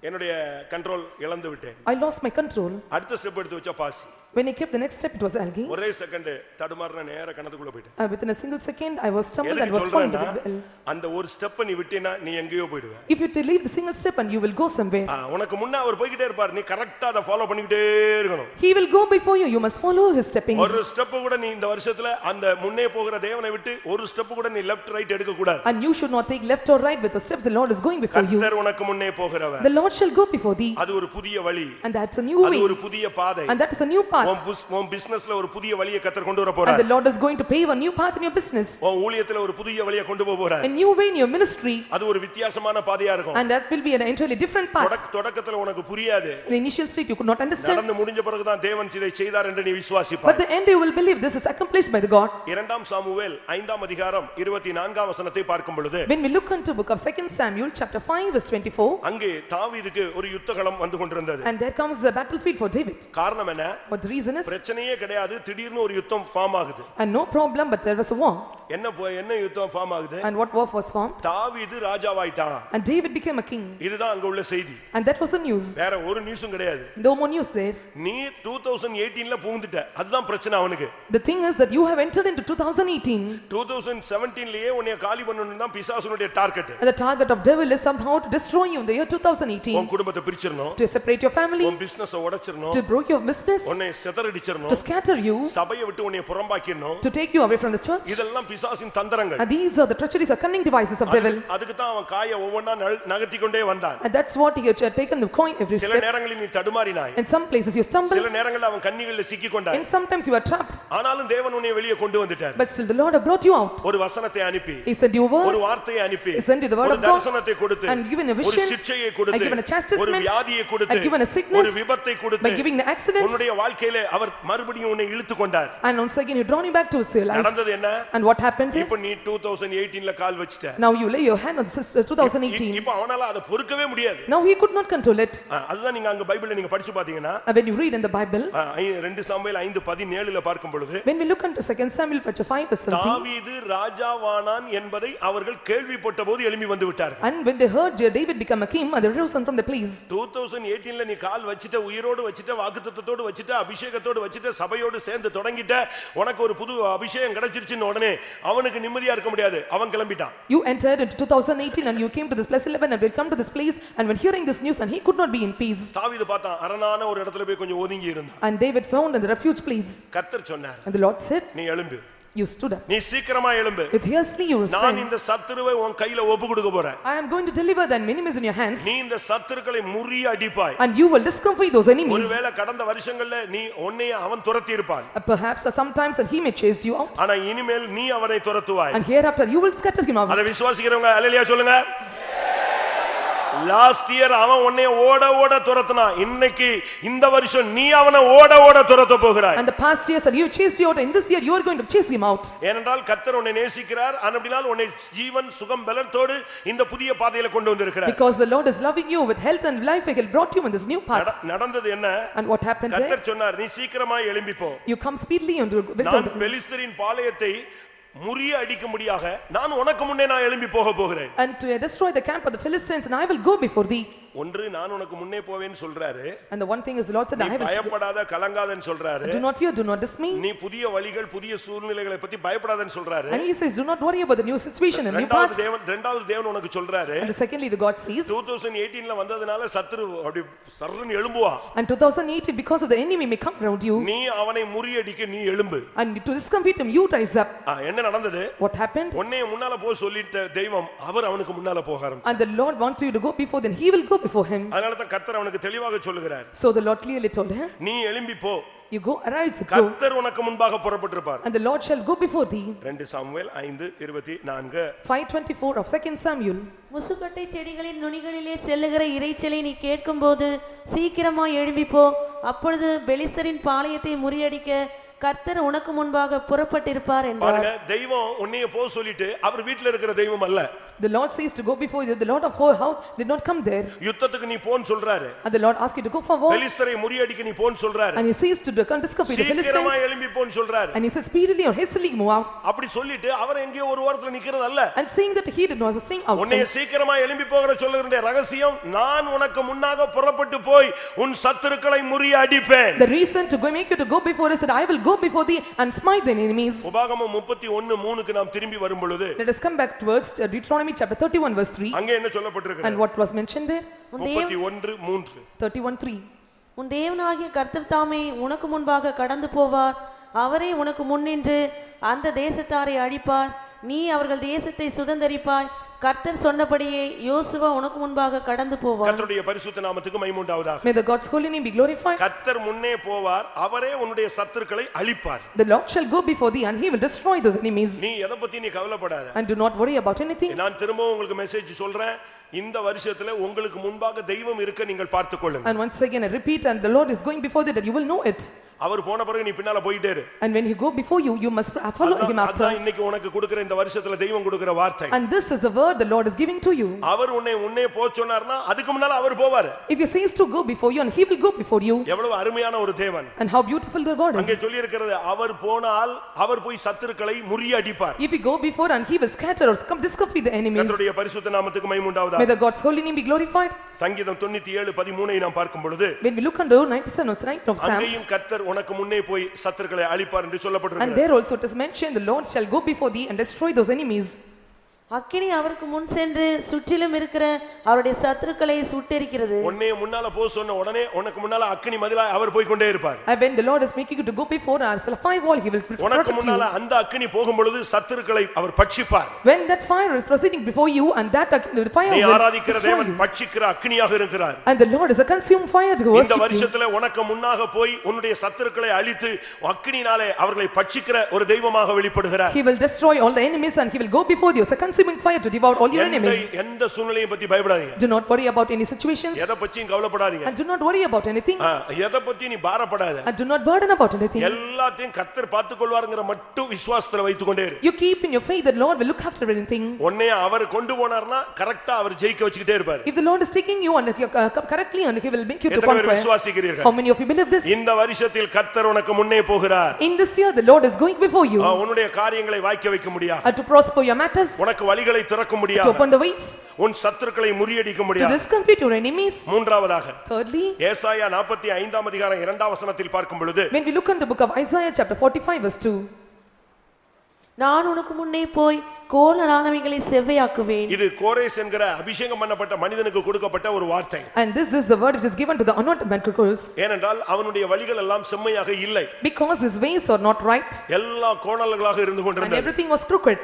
என்னுடைய கண்ட்ரோல் இழந்து விட்டேன் I lost my control. அடுத்த ஸ்டெப் எடுத்து வச்சா பாசி When I kept the next step, it was algae. ஒரே செகண்ட் தடுமாறின நேர கணத்துக்குள்ள போயிட்டேன் Uh, within a single second, I was stumbled and எதுக்கு was found in சொல்றேன்னா the well. அந்த ஒரு ஸ்டெப் நீ விட்டீனா நீ எங்கேயோ போயிடுவ If you leave the single step and you will go somewhere, ஆ, உனக்கு முன்ன அவர் போய்கிட்டே இருப்பார் நீ கரெக்டா அதை ஃபாலோ பண்ணிக்கிட்டே இருக்கணும் he will go before you. You must follow his steppings. ஒரு ஸ்டெப் கூட நீ இந்த வருஷத்துல அந்த முன்னே போகிற தேவனை விட்டு ஒரு ஸ்டெப் கூட நீ லெஃப்ட் ரைட் எடுக்க கூடாது And you should not take left or right with the steps the Lord is going before you. கர்த்தர் உனக்கு முன்னே போகிறவர் The Lord shall go before thee, அது ஒரு புதிய வழி and that's a new அது way, ஒரு புதிய பாதை and that is a new path. உன் புஸ்- உன் பிசினஸ்ல ஒரு புதிய வழியை கத்தர் கொண்டு வர And போறார் the Lord is going to pave a new path in your business, உன் ஊழியத்துல ஒரு புதிய வழியை கொண்டு போக போறார் a new way in your ministry, அது ஒரு வித்தியாசமான பாதையா இருக்கும் and that will be an entirely different path. தொடக்க- தொடக்கத்துல உனக்கு புரியாது In the initial state, you could not understand, நடந்து முடிஞ்ச பிறகுதான் தேவன் இதை செய்தார் என்று நீ but விசுவாசிப்பாய் the end you will believe this is accomplished by the God. இரண்டாம் சாமுவேல் ஐந்தாம் அதிகாரம் இருபத்தி நான்காம் வசனத்தை பார்க்கும் பொழுது When we look into book of Second Samuel, chapter 5, verse 24, அங்கே தாவீதுக்கு ஒரு யுத்தகளம் வந்து கொண்டிருந்தது and there comes the battlefield for David. காரணம் என்ன What the reason is, பிரச்சனையே கிடையாது திடீர்னு ஒரு யுத்தம் ஃபார்ம் ஆகுது and no problem, but there was a war. என்ன போ- என்ன யுத்தம் ஃபார்ம் ஆகுது And what war was formed? தாவீது ராஜாவாயிட்டான் And David became a king. இதுதான் அங்க உள்ள செய்தி And that was the news. வேற ஒரு நியூஸும் கிடையாது No more news there. நீ டூ தௌசண்ட் எயிட்டீன்ல புகுந்துட்ட அதுதான் பிரச்சனை அவனுக்கு The thing is that you have entered into 2018 two thousand செவன்டீன்லயே உன்னைய காலி பண்ணணும் தான் பிசாசுனுடைய target and the target of devil is somehow to destroy you in the year 2018, உன் குடும்பத்தை பிரிச்சிடணும் to separate your family, உன் business உடைச்சிடணும் to break your business, உன்னை சிதறடிச்சிடணும் to scatter you, சபையை விட்டு உன்னை புறம்பாக்கிடணும் to take you away from the church. இதெல்லாம் பிசாசின் தந்திரங்கள் And these are the treacheries or cunning devices of devil. அதுக்கு தான் அவன் காயை ஒவ்வொன்னா நகர்த்தி கொண்டே வந்தான் And that's what he had taken the coin every சில step. நேரங்களில் நீ தடுமாறினாய் In some places you stumble, சில நேரங்களில் அவன் கண்ணிகளில் சிக்கி கொண்டாய் and sometimes you are trapped. ஆனாலும் தேவன் உன்னை வெளியே கொண்டு வந்துட்டார் But still the Lord have brought you out. ஒரு வசனத்தை அனுப்பி He sent you a ஒரு word, வார்த்தையை அனுப்பி He sent you the word ஒரு of God தரிசனத்தை கொடுத்து and given a ஒரு vision, சிக்ஷையை and கொடுத்து given a chastisement, ஒரு வியாதியை கொடுத்து and given a sickness, ஒரு விபத்தை கொடுத்து by giving the accidents, உன்னுடைய வாழ்க்கையிலே அவர் மறுபடியும் உன்னை இழுத்து கொண்டார் and once again you drawn you back to your life. நடந்தது என்ன And what happened? இப்ப நீ டூ தௌசண்ட் எயிட்டீன்ல கால் வச்சிட்ட Now you lay your hand on this- uh, 2018. இப்ப அவனால அதை பொறுக்கவே முடியாது Now he could not control it. அதுதான் நீங்க அங்க பைபிள்ல நீங்க படிச்சு பாத்தீங்கன்னா when you read in the Bible, ஆ, ஐ- ரெண்டு சாமுவேல் ஐந்து பதினேழுல பார்க்கும் பொழுது when we look into 2 Samuel chapter 5 verse 17, தாவீது ராஜாவானான் என்பதை அவர்கள் கேள்விப்பட்ட போது எழும்பி வந்து விட்டார்கள் and when they heard David become a king, they rose from the place. Two thousand எயிட்டீன்ல நீ கால் வச்சுட்ட உயிரோடு வச்சுட்ட வாக்குத்தத்தோடு வச்சுட்ட அபிஷேகத்தோடு வச்சுட்ட சபையோடு சேர்ந்து தொடங்கிட்ட உனக்கு ஒரு புது அபிஷேகம் கிடைச்சிருச்சுன்னு உடனே அவனுக்கு நிம்மதியா இருக்க முடியாது அவன் கிளம்பிட்டான் You entered into 2018 and you came to this place 11 and will come to this place and when hearing this news and he could not be in peace. தாவீது பார்த்தான் அரணான ஒரு இடத்துல போய் கொஞ்சம் ஒதுங்கி இருந்தான் And David found in the refuge place. கர்த்தர் சொன்னார் And the Lord said, நீ எழும்பு you stood up. நீ சீக்கிரமா எழும்பு With hastily you நான் sprang. இந்த சத்துருவை உன் கையில ஒப்பு கொடுக்க போறேன் I am going to deliver the enemies in your hands நீ இந்த சத்துருக்களை முறிய அடிப்பாய் and you will discomfort those enemies. ஒருவேளை கடந்த வருஷங்கள்ல நீ உன்னைய அவன் துரத்தி இருப்பான் Uh, Perhaps uh, sometimes and he may chase you out ஆனா இனிமேல் நீ அவனை துரத்துவாய் and hereafter you will scatter him out. அதை விசுவாசிக்கிறவங்க அல்லேலூயா சொல்லுங்க லாஸ்ட் இயர் அவன் உன்னை ஓட ஓட துரத்துனான் இன்னைக்கு இந்த வருஷம் நீ அவனை ஓட ஓட துரத்த போகிறாய் And the past years and you chased you out and this year you are going to chase him out. ஏனென்றால் கத்தர் உன்னை நேசிக்கிறார் அப்படினால் உன்னை ஜீவன் சுகம் பலத்தோடு இந்த புதிய பாதையில கொண்டு வந்திருக்கிறார் Because the Lord is loving you with health and life he brought you in this new path. நட- நடந்தது என்ன And what happened? கத்தர் சொன்னார் நீ சீக்கிரமா எழும்பிப்போ You come speedily and நான் பெலிஸ்தரின் பாளையத்தை முறிய அடிக்கும்படியாக நான் உனக்கு முன்னே நான் எழும்பி போக போகிறேன் And to destroy the camp of the Philistines, and I will go before thee. ஒன்று நான் உனக்கு முன்னே போவேன்னு சொல்றாரு And the one thing is, the Lord said, நீ I will. பயப்படாத கலங்காதன்னு சொல்றாரு Do not fear, do not dismay. நீ புதிய வழிகள் புதிய சூழ்நிலைகளை பத்தி பயப்படாதன்னு சொல்றாரு And he says, do not worry about the new situation and new ரெண்டாவது paths. தேவன் ரெண்டாவது தேவன் உனக்கு சொல்றாரு And secondly, the God says, two thousand எயிட்டீன்ல வந்ததுனால சத்துரு அப்படி சர்ன்னு எழும்புவா and 2018, because of the enemy may come around you, நீ அவனை முறியடிக்க நீ எழும்பு and to discomfort him, you rise up. ஆ, என்ன நடந்தது What happened? உன்னைய முன்னால போக சொல்லிட்ட தெய்வம் அவர் அவனுக்கு முன்னால போக ஆரம்பிச்சார் And the Lord wants you to go before, then he will go before him. அதனால தான் கத்தர் அவனுக்கு தெளிவாக சொல்லுகிறார் So the Lord clearly told him, நீ எழும்பி போ you go, arise, go, கத்தர் உனக்கு முன்பாக புறப்பட்டிருப்பார் and the Lord shall go before thee. ரெண்டு சாமுவேல் ஐந்து இருபத்தி நான்கு 524 of second Samuel. முசுக்கட்டை செடிகளின் நுனிகளிலே செல்லுகிற இரைச்சலை நீ கேட்கும்போது சீக்கிரமாய் எழும்பி போ அப்பொழுது பெலிஸ்தரின் பாளையத்தை முறியடிக்க கர்த்தர் உனக்கு முன்பாக புறப்பட்டிருப்பார் என்றார் பாருங்க தெய்வம் உன்னைய போக சொல்லிட்டு அவர் வீட்டுல இருக்கிற தெய்வம் அல்ல The Lord says to go before you. The Lord of whole house did not come there. யுத்தத்துக்கு நீ போன்னு சொல்றாரு And the Lord asked you to go for war. பெலிஸ்தரை முறியடிக்க நீ போன்னு சொல்றாரு And he says to the discomfort the சீக்கிரமா Philistines. எழும்பி போன்னு சொல்றாரு And he says speedily or hastily move out. அப்படி சொல்லிட்டு அவர் எங்கேயோ ஒரு வாரத்துல நிக்கிறது அல்ல And saying that he did not sing உன்னைய outside. சீக்கிரமா எழும்பி போகிற சொல்லுகிற ரகசியம் நான் உனக்கு முன்னாக புறப்பட்டு போய் உன் சத்துருக்களை முறிய அடிப்பேன் The reason to go make you to go before is that I will go before thee and smite thine enemies. உபாகமம் முப்பத்தி ஒன்னு மூணுக்கு நாம் திரும்பி வரும் பொழுது Let us come back towards uh, Deuteronomy chapter 31 verse 3. அங்க என்ன சொல்லப்பட்டிருக்கு And what was mentioned there? முப்பத்தி ஒன்று மூன்று 31 3. உன் தேவனாகிய கர்த்தர் தாமே உனக்கு முன்பாக கடந்து போவார் அவரே உனக்கு முன்னின்று அந்த தேசத்தாரை அழிப்பார் நீ அவர்கள் தேசத்தை சுதந்தரிப்பாய் கர்த்தர் சொன்னபடியே யோசுவா உனக்கு முன்பாக கடந்து போவார் கர்த்தருடைய பரிசுத்த நாமத்துக்கு மைமுண்டாவதாக May the God's holy name be glorified. கத்தர் முன்னே போவார் அவரே உன்னுடைய சத்துருக்களை அழிப்பார் The Lord shall go before thee and he will destroy those enemies. நீ எதை பத்தி நீ கவலைப்படாத And do not worry about anything. நான் திரும்பவும் உங்களுக்கு மெசேஜ் சொல்றேன் இந்த வருஷத்துல உங்களுக்கு முன்பாக தெய்வம் இருக்க நீங்கள் பார்த்துக் கொள்ளுங்க And once again I repeat and the Lord is going before thee that you will know it. அவர் போன பிறகு நீ பின்னால போயிட்டே இரு And when he go before you, you must follow him after. அதான் இன்னைக்கு உனக்கு கொடுக்கிற இந்த வருஷத்துல தெய்வம் கொடுக்கிற வார்த்தை And this is the word the Lord is giving to you. அவர் உன்னை உன்னே போ சொன்னார்னா அதுக்கு முன்னால அவர் போவாரு If he says to go before you and he will go before you. எவ்வளவு அருமையான ஒரு தேவன் And how beautiful the God அங்கே is. சொல்லி இருக்கிறது அவர் போனால் அவர் போய் சத்துருக்களை முறியடிப்பார் If he go before and he will scatter or come discomfit the enemies. கர்த்தருடைய பரிசுத்த நாமத்துக்கு மைமுண்டாவதா May the God's holy name be glorified. சங்கீதம் தொண்ணூத்தி ஏழு பதிமூணை நாம் பார்க்கும் பொழுது When we look under 97 of right of Psalms. அங்கேயும் கர்த்தர் உனக்கு முன்னே போய் சத்துருக்களை அழிப்பார் என்று சொல்லப்பட்டிருக்கிறது And there also it is mentioned, the Lord shall go before thee and destroy those enemies. அக்கினி அவருக்கு முன் சென்று சுற்றிலும் இருக்கிற அவருடைய சத்துருக்களை சுட்டெரிக்கிறது உன்னைய முன்னால போ சொன்ன உடனே உனக்கு முன்னால அக்கினி மதிலா அவர் போய் கொண்டே இருப்பார் And when the Lord is making you to go before us, a fire wall, he will உனக்கு முன்னால. அந்த அக்கினி போகும் பொழுது சத்துருக்களை அவர் பட்சிப்பார் When that fire is proceeding before you and that the fire நீ ஆராதிக்கிற தேவன். பட்சிக்கிற அக்கினியாக இருக்கிறார் And the Lord is a consumed fire to இந்த worship you. வருஷத்துல உனக்கு முன்னாக போய் உன்னுடைய சத்துருக்களை அழித்து அக்கினினாலே அவர்களை பட்சிக்கிற ஒரு தெய்வமாக வெளிப்படுகிறார் He will destroy all the enemies and he will go before you consuming fire to devour all your எந்த enemies. எந்த சூழ்நிலையை பத்தி பயப்படாதீங்க Do not worry about any situations எதை பத்தியும் கவலைப்படாதீங்க and do not worry about anything ஆ, எதை பத்தி நீ பாரப்படாத and do not burden about anything. எல்லாத்தையும் கத்தர் பார்த்துக் கொள்வாருங்கிற மட்டும் விசுவாசத்துல வைத்துக் கொண்டே இரு You keep in your faith that Lord will look after anything. உன்னைய அவர் கொண்டு போனார்னா கரெக்டா அவர் ஜெயிக்க வச்சுக்கிட்டே இருப்பாரு If the Lord is taking you and uh, uh, correctly and he will make you to எத்தனை பேர் conquer. விசுவாசிக்கிறீர்கள் How many of you believe this? இந்த வருஷத்தில் கத்தர் உனக்கு முன்னே போகிறார் In this year, the Lord is going before you ஆ, உன்னுடைய காரியங்களை வாய்க்க வைக்க முடியாது uh, to prosper your matters, உனக்கு வழிகளை திறக்க to முடியாது open the ways, உன் சத்துருக்களை முறியடிக்க to முடியாது. discomfit your enemies. மூன்றாவதாக Thirdly, ஏசாயா நாற்பத்தி ஐந்தாம் அதிகாரம் இரண்டாம் வசனத்தில் பார்க்கும் பொழுது when we look at the book of Isaiah chapter 45 verse 2, நான் உனக்கு முன்னே போய் கோலரானவைகளை செவ்வையாக்குவேன். இது கோரேஸ் என்கிற அபிஷேகம் பண்ணப்பட்ட மனிதனுக்கு கொடுக்கப்பட்ட ஒரு வார்த்தை. And this is the word which is given to the anointed man Cucullus, ஏனென்றால் அவனுடைய வழிகள் எல்லாம் செம்மையாக இல்லை. Because his ways are not right. எல்லா கோணல்களாக இருந்து and கொண்டிருந்தது everything was crooked.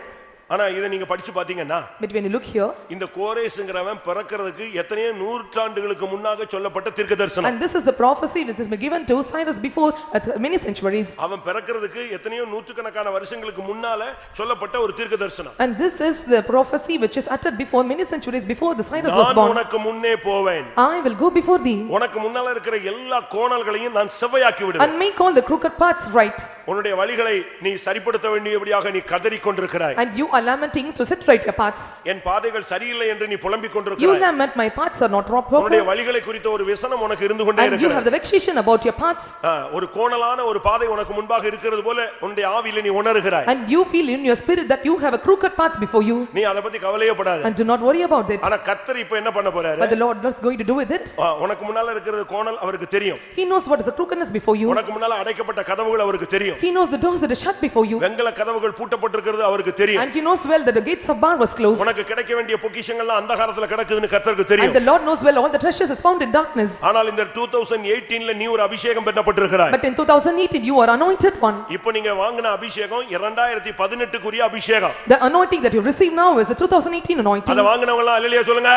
ஆனா இதை நீங்க படிச்சு பாத்தீங்கன்னா But when you look here, இந்த கோரேஸ்ங்கிறவன் பிறக்கிறதுக்கு எத்தனையோ நூற்றாண்டுகளுக்கு முன்னாக சொல்லப்பட்ட தீர்க்க தரிசனம் and this is the prophecy which has been given to Cyrus before uh, many centuries. அவன் பிறக்கிறதுக்கு எத்தனையோ நூற்றுக்கணக்கான வருஷங்களுக்கு முன்னால சொல்லப்பட்ட ஒரு தீர்க்க தரிசனம் And this is the prophecy which is uttered before many centuries before the Cyrus was நான் born. உனக்கு முன்னே போவேன் I will go before thee உனக்கு முன்னால இருக்கிற எல்லா கோணல்களையும் நான் செவ்வையாக்கி விடுவேன் and make all the crooked paths right. உன்னுடைய வழிகளை நீ சரிப்படுத்த வேண்டியபடியாக நீ கதறிக் கொண்டிருக்கிறாய் And you are lamenting to set right your paths. என் பாதைகள் சரியில்லை என்று நீ புலம்பிக் You கொண்டிருக்கிறாய் lament, my paths are not உன்னுடைய proper. வழிகளை குறித்த ஒரு விசனம் உனக்கு இருந்து கொண்டே And you இருக்கிறது have the vexation about your paths. ஆ, ஒரு கோணலான ஒரு பாதை உனக்கு முன்பாக இருக்கிறது போல உன்னுடைய ஆவியில நீ உணர்கிறாய் And you feel in your spirit that you have a crooked paths before you. நீ அதை பத்தி கவலையே படாத And do not worry about it. ஆனா கத்தர் இப்ப என்ன பண்ண போறாரு But the Lord is going to do with it. ஆ, உனக்கு முன்னால இருக்கிறது கோணல் அவருக்கு தெரியும் He knows what is the crookedness before you. உனக்கு முன்னால அடைக்கப்பட்ட கதவுகள் அவருக்கு தெரியும் He knows the doors that are shut before you. வெங்கல கதவுகள் பூட்டப்பட்டிருக்கிறது அவருக்கு தெரியும் And he knows well that the gates of bar was closed. உனக்கு கிடைக்க வேண்டிய பொக்கிஷங்கள்லாம் அந்த காலத்துல கிடக்குதுன்னு கத்தருக்கு And தெரியும் the Lord knows well all the treasures is found in darkness. ஆனால் இந்த டூ தௌசண்ட் எயிட்டீன்ல நீ ஒரு அபிஷேகம் பெற்றப்பட்டிருக்கிறாய் But in 2018, you are anointed one. இப்போ நீங்க வாங்கின அபிஷேகம் இரண்டாயிரத்தி பதினெட்டுக்குரிய அபிஷேகம் The anointing that you receive now is the 2018 anointing. அதை வாங்கினவங்க எல்லாம் அல்லையா சொல்லுங்க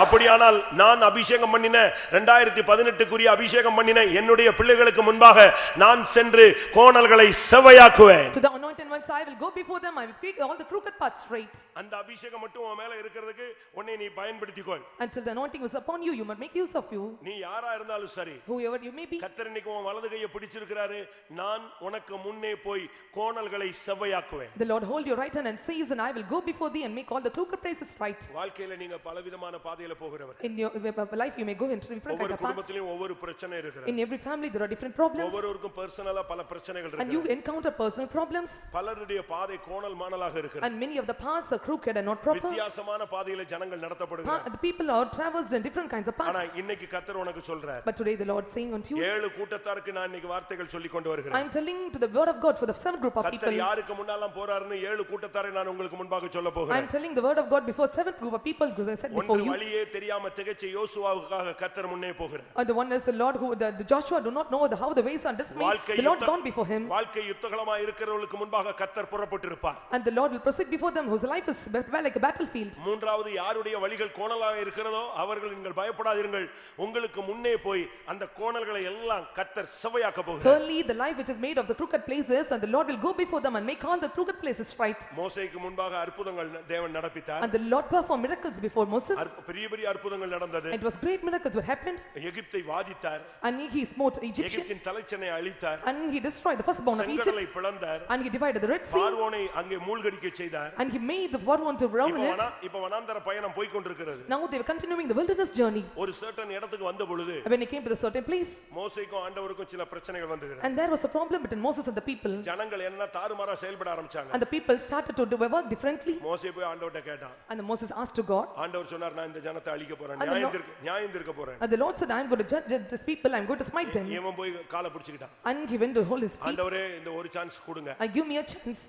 அப்படியானால் நான் அபிஷேகம் பண்ணின ரெண்டாயிரத்தி பதினெட்டுக்குரிய அபிஷேகம் பண்ணின என்னுடைய பிள்ளைகளுக்கு முன்பாக நான் சென்று கோணல்களை செவ்வையாக்குவேன் To the anointed ones, I will go before them, I will make all the crooked paths straight. அந்த அபிஷேகம் மட்டும் உன் மேல இருக்கிறதுக்கு உன்னை நீ பயன்படுத்திக்கொள் Until the anointing was upon you, you must make use of you. நீ யாரா இருந்தாலும் சரி Whoever you may be. கத்தர் இன்னைக்கு உன் வலது கையை பிடிச்சிருக்கிறாரு நான் உனக்கு முன்னே போய் கோணல்களை செவ்வையாக்குவேன் The Lord hold your right hand and says, and I will go before thee and make all the crooked places right. வாழ்க்கையில நீங்க பலவிதமான பாதையில போகிறவர் In your uh, life, you may go in different ஒவ்வொரு kind of paths. குடும்பத்திலும் ஒவ்வொரு பிரச்சனை இருக்கிறது In every family, there are different problems. ஒவ்வொருவருக்கும் பர்சனலா பல பிரச்சனைகள் And இருக்கு you encounter personal problems. பலருடைய பாதை கோணல் மாணலாக இருக்கிறது And many of the paths are crooked and not proper. வித்தியாசமான பாதையில ஜனங்கள் நடத்தப்படுகிறார் Pa- The people are traversed in different kinds of ஆனா paths. இன்னைக்கு கத்தர் உனக்கு சொல்றார் But today, the Lord saying unto you, ஏழு கூட்டத்தாருக்கு நான் இன்னைக்கு வார்த்தைகள் சொல்லி கொண்டு வருகிறேன் I am telling to the word of God for the seven group of people. கத்தர் யாருக்கு முன்னாலாம் போறாருன்னு ஏழு கூட்டத்தாரை நான் உங்களுக்கு முன்பாக சொல்ல I போகிறேன் am telling the word of God before seven group of people because I said before ஒன்று you. வழியே தெரியாம திகைச்ச யோசுவாவுக்காக கத்தர் முன்னே போகிறார் And the one is the Lord who, the the Joshua do not know the how the ways are dismayed. வாழ்க்கை The Lord யுத்த- gone before him. வாழ்க்கை யுத்தகலமா இருக்கிறவர்களுக்கு முன்பாக கத்தர் புறப்பட்டிருப்பார் And the Lord will proceed before them whose life is but- well like a battlefield. மூன்றாவது யாருடைய வழிகள் கோணலாக இருக்கிறதோ அவர்கள் நீங்கள் பயப்படாதீர்கள் உங்களுக்கு முன்னே போய் அந்த கோணல்களை எல்லாம் கத்தர் செவ்வையாக்க போகிறார் Thirdly, the life which is made of the crooked places and the Lord will go before them and make all the crooked places right. மோசேக்கு முன்பாக அற்புதங்கள் தேவன் நடப்பித்தார் And the Lord performed miracles before Moses. அற்ப- பெரிய பெரிய அற்புதங்கள் நடந்தது It was great miracles were happened எகிப்தை வாதித்தார் and he smote Egyptian எகிப்தின் தலைச்சனை அழித்தார் and he destroyed the firstborn of செங்கடலை Egypt பிளந்தார் and he divided the Red Sea பார்வோனை அங்கே மூழ்கடிக்க செய்தார் and he made the Pharaoh to drown இப்ப in it. வனா- இப்ப வனாந்தர பயணம் போய் கொண்டிருக்கிறது Now they were continuing the wilderness journey. ஒரு certain இடத்துக்கு வந்த பொழுது When he came to the certain place மோசேக்கும் ஆண்டவருக்கும் சில பிரச்சனைகள் வந்துகிறது and there was a problem between Moses and the people ஜனங்கள் என்ன தாறுமாறா செயல்பட ஆரம்பிச்சாங்க and the people started to do work differently மோசே போய் ஆண்டவர்ட்ட கேட்டான் and Moses asked to God ஆண்டவர் சொன்னார் நான் இந்த ஜனத்தை அழிக்க போறேன் நியாயம் தீர்க்க- நியாயம் தீர்க்க போறேன் and the Lord said I am going to judge this people I am going to smite them இவன் போய் காலை பிடிச்சுக்கிட்டான் and went to hold his feet ஆண்டவரே இந்த ஒரு சான்ஸ் கொடுங்க and give me a chance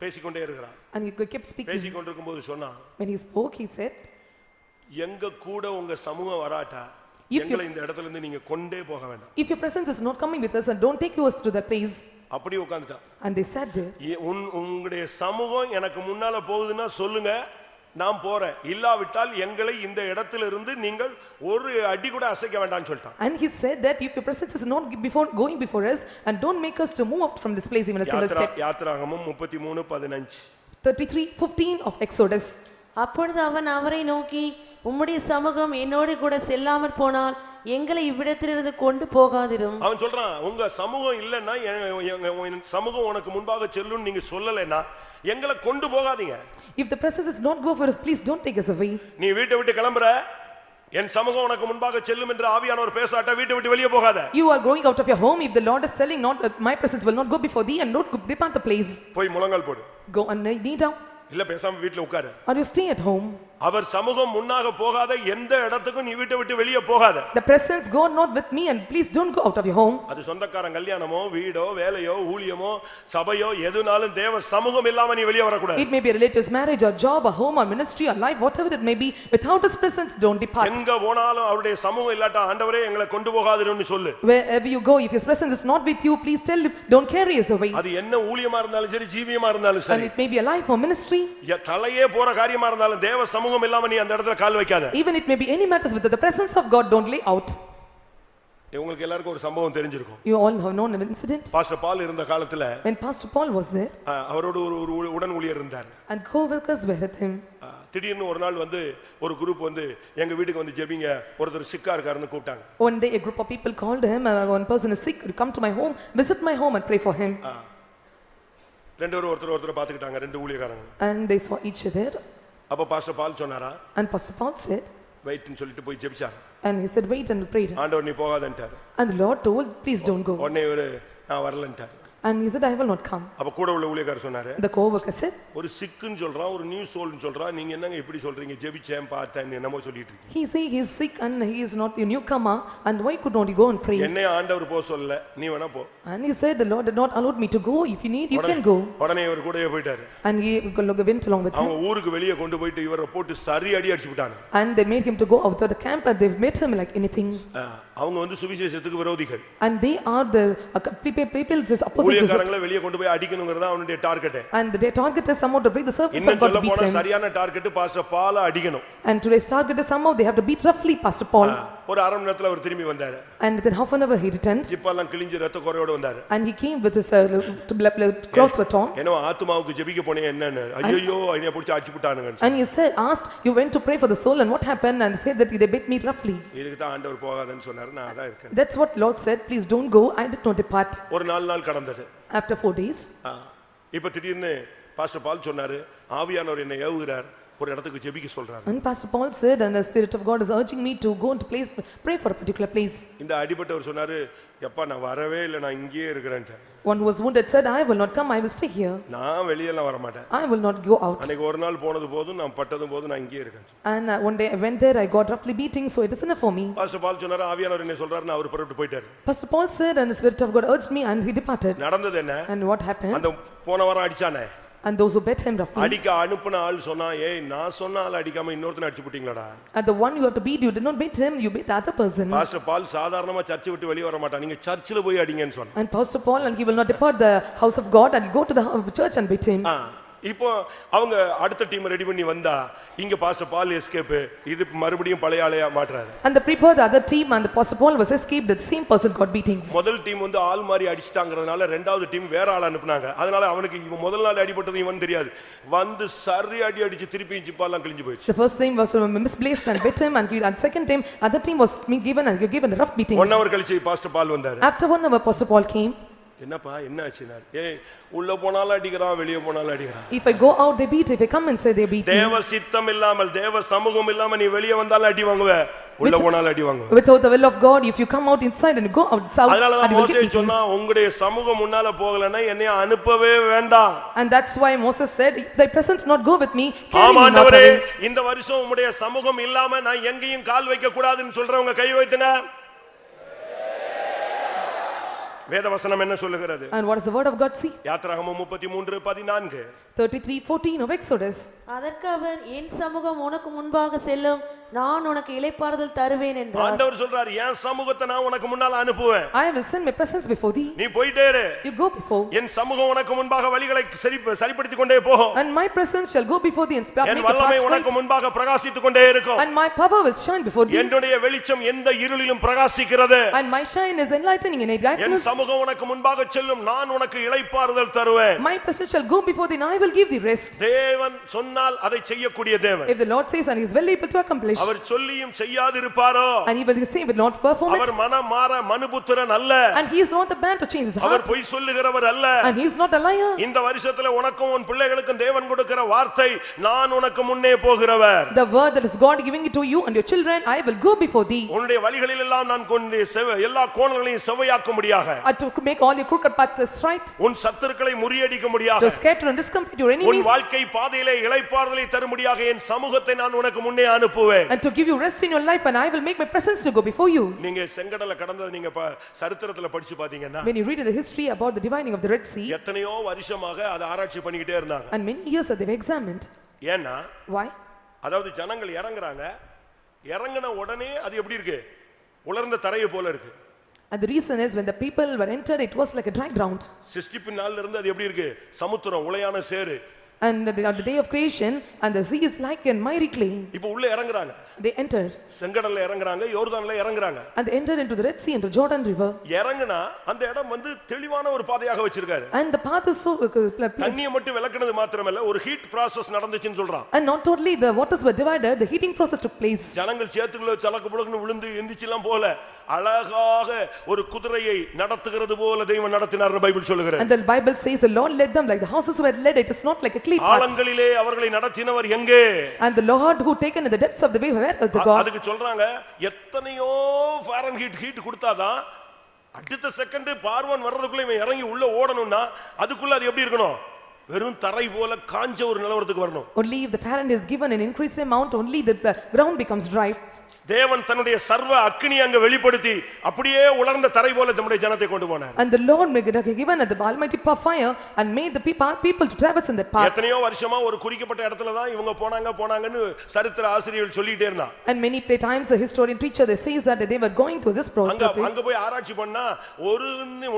பேசிக்கொண்டே இருக்கிறான் and he kept speaking பேசிக் கொண்டிருக்கும் போது சொன்னான் when he spoke he said எங்க கூட உங்க சமூகம் வராட்டா எங்களை இந்த இடத்துல இருந்து நீங்க கொண்டே போக வேண்டாம் if your presence is not coming with us and don't take us to that place அப்படி உட்கார்ந்துட்டான் and they உன் உங்களுடைய சமூகம் எனக்கு முன்னால போகுதுன்னா சொல்லுங்க நான் போறேன். இல்லாவிட்டால் எங்களை இந்த இடத்துல இருந்து நீங்கள் ஒரு அடி கூட அசைக்க வேண்டாம்னு சொல்லிட்டான். And he said that if your presence is not before going before us and don't make us to move up from this place even a single step. யாத்ராகமும் முப்பத்தி மூணு பதினஞ்சு. 33 15 of Exodus. அப்பொழுது அவன் அவரை நோக்கி உம்முடைய சமூகம் என்னோடு கூட செல்லாமற் போனால் எங்களை இவ்விடத்திலிருந்து கொண்டு போகாதிரும். அவன் சொல்றான் உங்க சமூகம் இல்லைன்னா சமூகம் உனக்கு முன்பாக செல்லும் நீங்க சொல்லலைன்னா எங்களை கொண்டு போகாதீங்க. if the presence is not go for us please don't take us away நீ வீட்டை விட்டு கிளம்புற என் சமூகம் உனக்கு முன்பாக செல்லும் என்று ஆவியானவர் பேசாட்ட வீட்டை விட்டு வெளியே போகாத you are going out of your home if the Lord is telling not that my presence will not go before thee and don't go- depart the place போய் முழங்கால் போடு go and kneel down இல்ல பேசாம வீட்டுல உட்காரு or you stay at home அவர் சமூகம் முன்னாக போகாத எந்த இடத்துக்கும் நீ வீட்டை விட்டு வெளியே போகாத the presence go not with me and please don't go out of your home அது சொந்தக்காரன் கல்யாணமோ வீடோ வேலையோ ஊழியமோ சபையோ எதுனாலும் தேவ சமூகம் இல்லாம நீ வெளியே வரக்கூடாது it may be a relative's marriage or job or home or ministry or life whatever it may be without his presence don't depart எங்க போனாலும் அவருடைய சமூகம் இல்லாட்டா ஆண்டவரே எங்களை கொண்டு போகாதுன்னு சொல்லு wherever you go if his presence is not with you please tell him don't carry us away அது என்ன ஊழியமா இருந்தாலும் சரி ஜீவியமா இருந்தாலும் and சரி it may be a life or ministry எ- தலையே போற காரியமா இருந்தாலும் தேவ சமூகம் இல்லாம நீ அந்த இடத்துல கால் வைக்காத even it may be any matters with the presence of God don't lay out உங்களுக்கு எல்லாருக்கும் ஒரு சம்பவம் தெரிஞ்சிருக்கும் you all have known an incident pastor Paul இருந்த காலத்துல when Pastor Paul was there அவரோடு ஒரு ஒரு உடன் ஊழியர் இருந்தார் and co-workers were with him திடீர்னு ஒரு நாள் வந்து ஒரு குரூப் வந்து எங்க வீட்டுக்கு வந்து ஜெபிங்க ஒருத்தர் சிக்கா இருக்காருன்னு கூப்பிட்டாங்க one day a group of people called him uh, one person is sick come to my home visit my home and pray for him ரெண்டு பேரும் ஒருத்தர் ஒருத்தர் பாத்துக்கிட்டாங்க ரெண்டு ஊழியக்காரங்க And they saw each other. அப்ப பாஸ்டர் பால் சொன்னாரா And Pastor Paul said, வெயிட்னு சொல்லிட்டு போய் ஜெபிச்சார் and he said, wait and prayed. ஆண்டவர் நீ போகாதன்ட்டார் And the Lord told, please don't go. உடனே இவரு நான் வரலன்ட்டார் And he said, I will not come. அப்ப கூட உள்ள ஊழியக்காரர் சொன்னாரு The co-worker said, ஒரு சிக்குன்னு சொல்றான் ஒரு நியூ சோல்னு சொல்றான் நீங்க என்னங்க இப்படி சொல்றீங்க ஜெபிச்சேன் பார்த்தேன் என்னமோ சொல்லிட்டு இருக்கீங்க he say he is sick and he is not a newcomer and why could not he go and pray? என்னைய ஆண்டவர் போக சொல்லல நீ வேணா போ And he said, the Lord did not allow me to go. If you need, you can go. உடனே இவர் கூடயே போயிட்டாரு And he went along with him. அவங்க ஊருக்கு வெளியே கொண்டு போயிட்டு இவரை போட்டு சரி அடி அடிச்சு விட்டாங்க And they made him to go out of the camp and they met him like anything. ஆ, அவங்க வந்து சுவிசேஷத்துக்கு விரோதிகள் And they are the uh, people, people just opposite this. ஊழியக்காரங்களை வெளியே கொண்டு போய் அடிக்கணுங்கிறது அவனுடைய target And their target is somehow to break the servants of இன்னும் God சொல்ல to beat போனா them. சரியான டார்கெட் பாஸ்டர் பால அடிக்கணும் And today's target is somehow they have to beat roughly Pastor Paul. ஆ, ஒரு அரை மணி நேரத்துல அவர் திரும்பி வந்தாரு And within half an hour he returned ஜிப்பெல்லாம் கிழிஞ்சு ரத்த குறையோட வந்தாரு and he came with his uh, to blood- blood clothes were torn. ஏன்னா ஆத்மாவுக்கு ஜெபிக்க போனீங்க என்னன்னு ஐயோ என்னைய பிடிச்சி அடிச்சு விட்டானுங்க And he said, asked, you went to pray for the soul and what happened? And said that they beat me roughly. இதுக்கு தான் ஆண்டவர் போகாதன்னு சொன்னாரு நான் அதான் இருக்கேன் That's what Lord said, please don't go. I did not depart. ஒரு நாலு நாள் கடந்தது After four days, ஆ, இப்ப திடீர்னு பாஸ்டர் பால் சொன்னாரு ஆவியானவர் என்னை ஏவுகிறார் ஒரு இடத்துக்கு ஜெபிக்க சொல்றாரு and Pastor Paul said, and the Spirit of God is urging me to go into place, pray for a particular place. இந்த அடிபட்டவர் சொன்னாரு எப்பா நான் வரவே இல்லை நான் இங்கேயே இருக்கிறேன்ட்டு One was wounded said, I will not come, I will stay here. நான் வெளியெல்லாம் வர மாட்டேன் I will not go out. அன்னைக்கு ஒரு நாள் போனது போதும் நான் பட்டதும் போதும் நான் இங்கேயே இருக்கேன் And uh, one day I went there, I got roughly beating, so it is enough for me. Pastor Paul சொன்னாரு ஆவியானவர் என்ன சொல்றாரு நான் அவர் புறப்பட்டு போயிட்டாரு Pastor Paul said, and the Spirit of God urged me, and he departed. நடந்தது என்ன And what happened? அந்த போன வாரம் அடிச்சானே And those who bet him roughly, அடிக்க அனுப்புன ஆள் சொன்னா ஏய் நான் சொன்ன ஆள் அடிக்காம இன்னொருத்தனை அடிச்சு போட்டீங்களாடா and the one you have to beat, you did not beat him, you beat the other person. Pastor Paul சாதாரணமா சர்ச்சை விட்டு வெளியே வர மாட்டான் நீங்க சர்ச்சில் போய் அடிங்கன்னு சொன்ன And Pastor Paul, and he will not depart the house of God, and go to the hou- church and beat him. இப்போ அவங்க அடுத்த டீம் ரெடி பண்ணி வந்தா இங்க பாஸ்டர் பால் எஸ்கேப் இது மறுபடியும் பழைய ஆளையா the prepare the other team, and the Pastor Paul was escaped, the same person got beatings. முதல் டீம் வந்து ஆள் மாதிரி அடிச்சிட்டாங்கிறதுனால ரெண்டாவது டீம் வேற ஆள் அனுப்புனாங்க அதனால அவனுக்கு இவன் முதல் நாள் அடிபட்டது இவன் தெரியாது வந்து சரி அடி அடிச்சு திருப்பி ஜிப்பாலாம் கிழிஞ்சு போயிடுச்சு The first team was uh, misplaced and beat him, and he- and second time, other team was being given, and you given a rough beating. One hour கழிச்சு பாஸ்டர் பால் வந்தாரு After one hour, Pastor Paul came. என்னப்பா என்ன ஆச்சுனார் ஏய் உள்ள போனாலும் அடிக்கிறான் வெளியே போனாலும் அடிக்கிறான் If I go out, they beat. If I come and say they beat me. தேவ சித்தம் இல்லாமல் தேவ சமூகம் இல்லாம நீ வெளியே வந்தாலும் அடி வாங்குவ உள்ள போனாலும் அடி வாங்குவ Without the will of God, if you come out inside and go out south, and அதனாலதான் you will மோசே get. சொன்னா உங்களுடைய சமூகம் முன்னால போகலன்னா என்னைய அனுப்பவே வேண்டாம் And that's why Moses said, if thy presence not go with me, carry me not ஆமாண்டவரே away. இந்த வருஷம் உம்முடைய சமூகம் இல்லாம நான் எங்கேயும் கால் வைக்க கூடாதுன்னு சொல்றவங்க கை வைத்துங்க வேதவசனம் என்ன சொல்லுகிறது And what does the word of God see? யாத்திராகமம் முப்பத்தி மூன்று பதினான்கு 33, 14 of Exodus. அதற்கு அவர் என் சமூகம் உனக்கு முன்பாக செல்லும் நான் உனக்கு இளைப்பாறுதல் தருவேன் என்றார் ஆண்டவர் சொல்றாரு என் சமூகத்தை நான் உனக்கு முன்னால அனுப்புவேன் I will send my presence before thee. நீ போயிட்டே இரு You go before. என் சமூகம் உனக்கு முன்பாக வழிகளை சரி சரிப்படுத்திக் கொண்டே போகும் And my presence shall go before thee and என் வல்லமை உனக்கு. முன்பாக பிரகாசித்துக் கொண்டே இருக்கும் And my power will shine before thee. என்னுடைய வெளிச்சம் எந்த இருளிலும் பிரகாசிக்கிறது And my shine is enlightening in a N darkness. சமூகம் உனக்கு முன்பாக செல்லும் நான் உனக்கு இளைப்பாறுதல் தருவேன் My presence shall go before thee and I will give thee rest. தேவன் சொன்னால் அதை செய்யக்கூடிய தேவன் If the Lord says and he is well able to accomplish. அவர் சொல்லியும் செய்யாதிருப்பாரோ And he will say will not perform அவர். மனம் மாற மனுபுத்திரன் அல்ல And he is not the man to change his our heart. பொய் சொல்லுகிறவர் அல்ல And he is not a liar. இந்த வருஷத்துல உனக்கும் உன் பிள்ளைகளுக்கும் தேவன் கொடுக்கிற வார்த்தை நான் உனக்கு முன்னே போகிறவர் The word that is God giving it to you and your children, I will go before thee. உன்னுடைய வழிகளில் எல்லாம் நான் கொண்டு எல்லா கோணங்களையும் செவ்வையாக்கும்படியாக And to make all your crooked paths straight. உன் சத்துருக்களை முறியடிக்க To முடியாக scatter and discomfort your உன் enemies. வாழ்க்கை பாதையிலே இளைப்பாறுதலை தரும்படியாக என் சமூகத்தை நான் உனக்கு முன்னே அனுப்புவேன் And to give you rest in your life and I will make my presence to go before you. நீங்க செங்கடலை கடந்ததை நீங்க சரித்திரத்துல படிச்சு பாத்தீங்கன்னா When you read the history about the dividing of the Red Sea. எத்தனையோ வருஷமாக அதை ஆராய்ச்சி பண்ணிக்கிட்டே இருந்தாங்க And many years that they've examined. ஏன்னா Why? அதாவது ஜனங்கள் இறங்குறாங்க இறங்கின உடனே அது எப்படி இருக்கு உலர்ந்த தரையை போல இருக்கு And the reason is when the people were entered, it was like a dry ground. சிருஷ்டிப்பின் நாள்ல இருந்து அது எப்படி இருக்கு சமுத்திரம் உளையான சேரு And the- on the day of creation, and the sea is like a mighty clay. இப்ப உள்ள இறங்குறாங்க They entered, செங்கடல்ல இறங்குறாங்க யோர்தான்ல இறங்குறாங்க and they entered into the Red Sea, into Jordan River. இறங்குனா அந்த இடம் வந்து தெளிவான ஒரு பாதையாக வச்சிருக்காரு And the path is so, uh, தண்ணியை மட்டும் விளக்குனது மாத்திரமல்ல ஒரு ஹீட் process நடந்துச்சுன்னு சொல்றான் and not only the waters were divided, the heating process took place. ஜனங்கள் சேத்துக்குள்ள சலக்கு புழக்குன்னு விழுந்து எந்திரிச்செல்லாம் போல அழகாக ஒரு குதிரையை நடத்துகிறது போல தெய்வம் நடத்தினார்னு பைபிள் சொல்லுகிறது And the Bible says the Lord led them like the houses were led, it is not like a clay path. ஆழங்களிலே அவர்களை நடத்தினவர் எங்கே And the Lord who taken in the depths of the way, where the God? அதுக்கு சொல்றாங்க எத்தனையோ ஃபாரன் heat heat கொடுத்தாதான் அடுத்த second பார்வன் வர்றதுக்குள்ள இவன் இறங்கி உள்ள ஓடணும்னா அதுக்குள்ள அது எப்படி இருக்கணும் வெறும் தரை போல காஞ்ச ஒரு நிலவரத்துக்கு வரணும் Only if the parent is given an increased amount, only the uh, ground becomes dry. தேவன் தன்னுடைய சர்வ அக்கினி அங்க வெளிப்படுத்தி அப்படியே உலர்ந்த தரை போல நம்முடைய ஜனத்தை கொண்டு போனார் And the Lord made it given at the almighty fire and made the people, people to traverse in that path. எத்தனையோ வருஷமா ஒரு குறிக்கப்பட்ட இடத்துல தான் இவங்க போனாங்க போனாங்கன்னு சரித்திர ஆசிரியர்கள் சொல்லிட்டே இருந்தான் And many times the historian teacher, they says that they were going through this அங்க process. அங்க போய் ஆராய்ச்சி பண்ணா ஒரு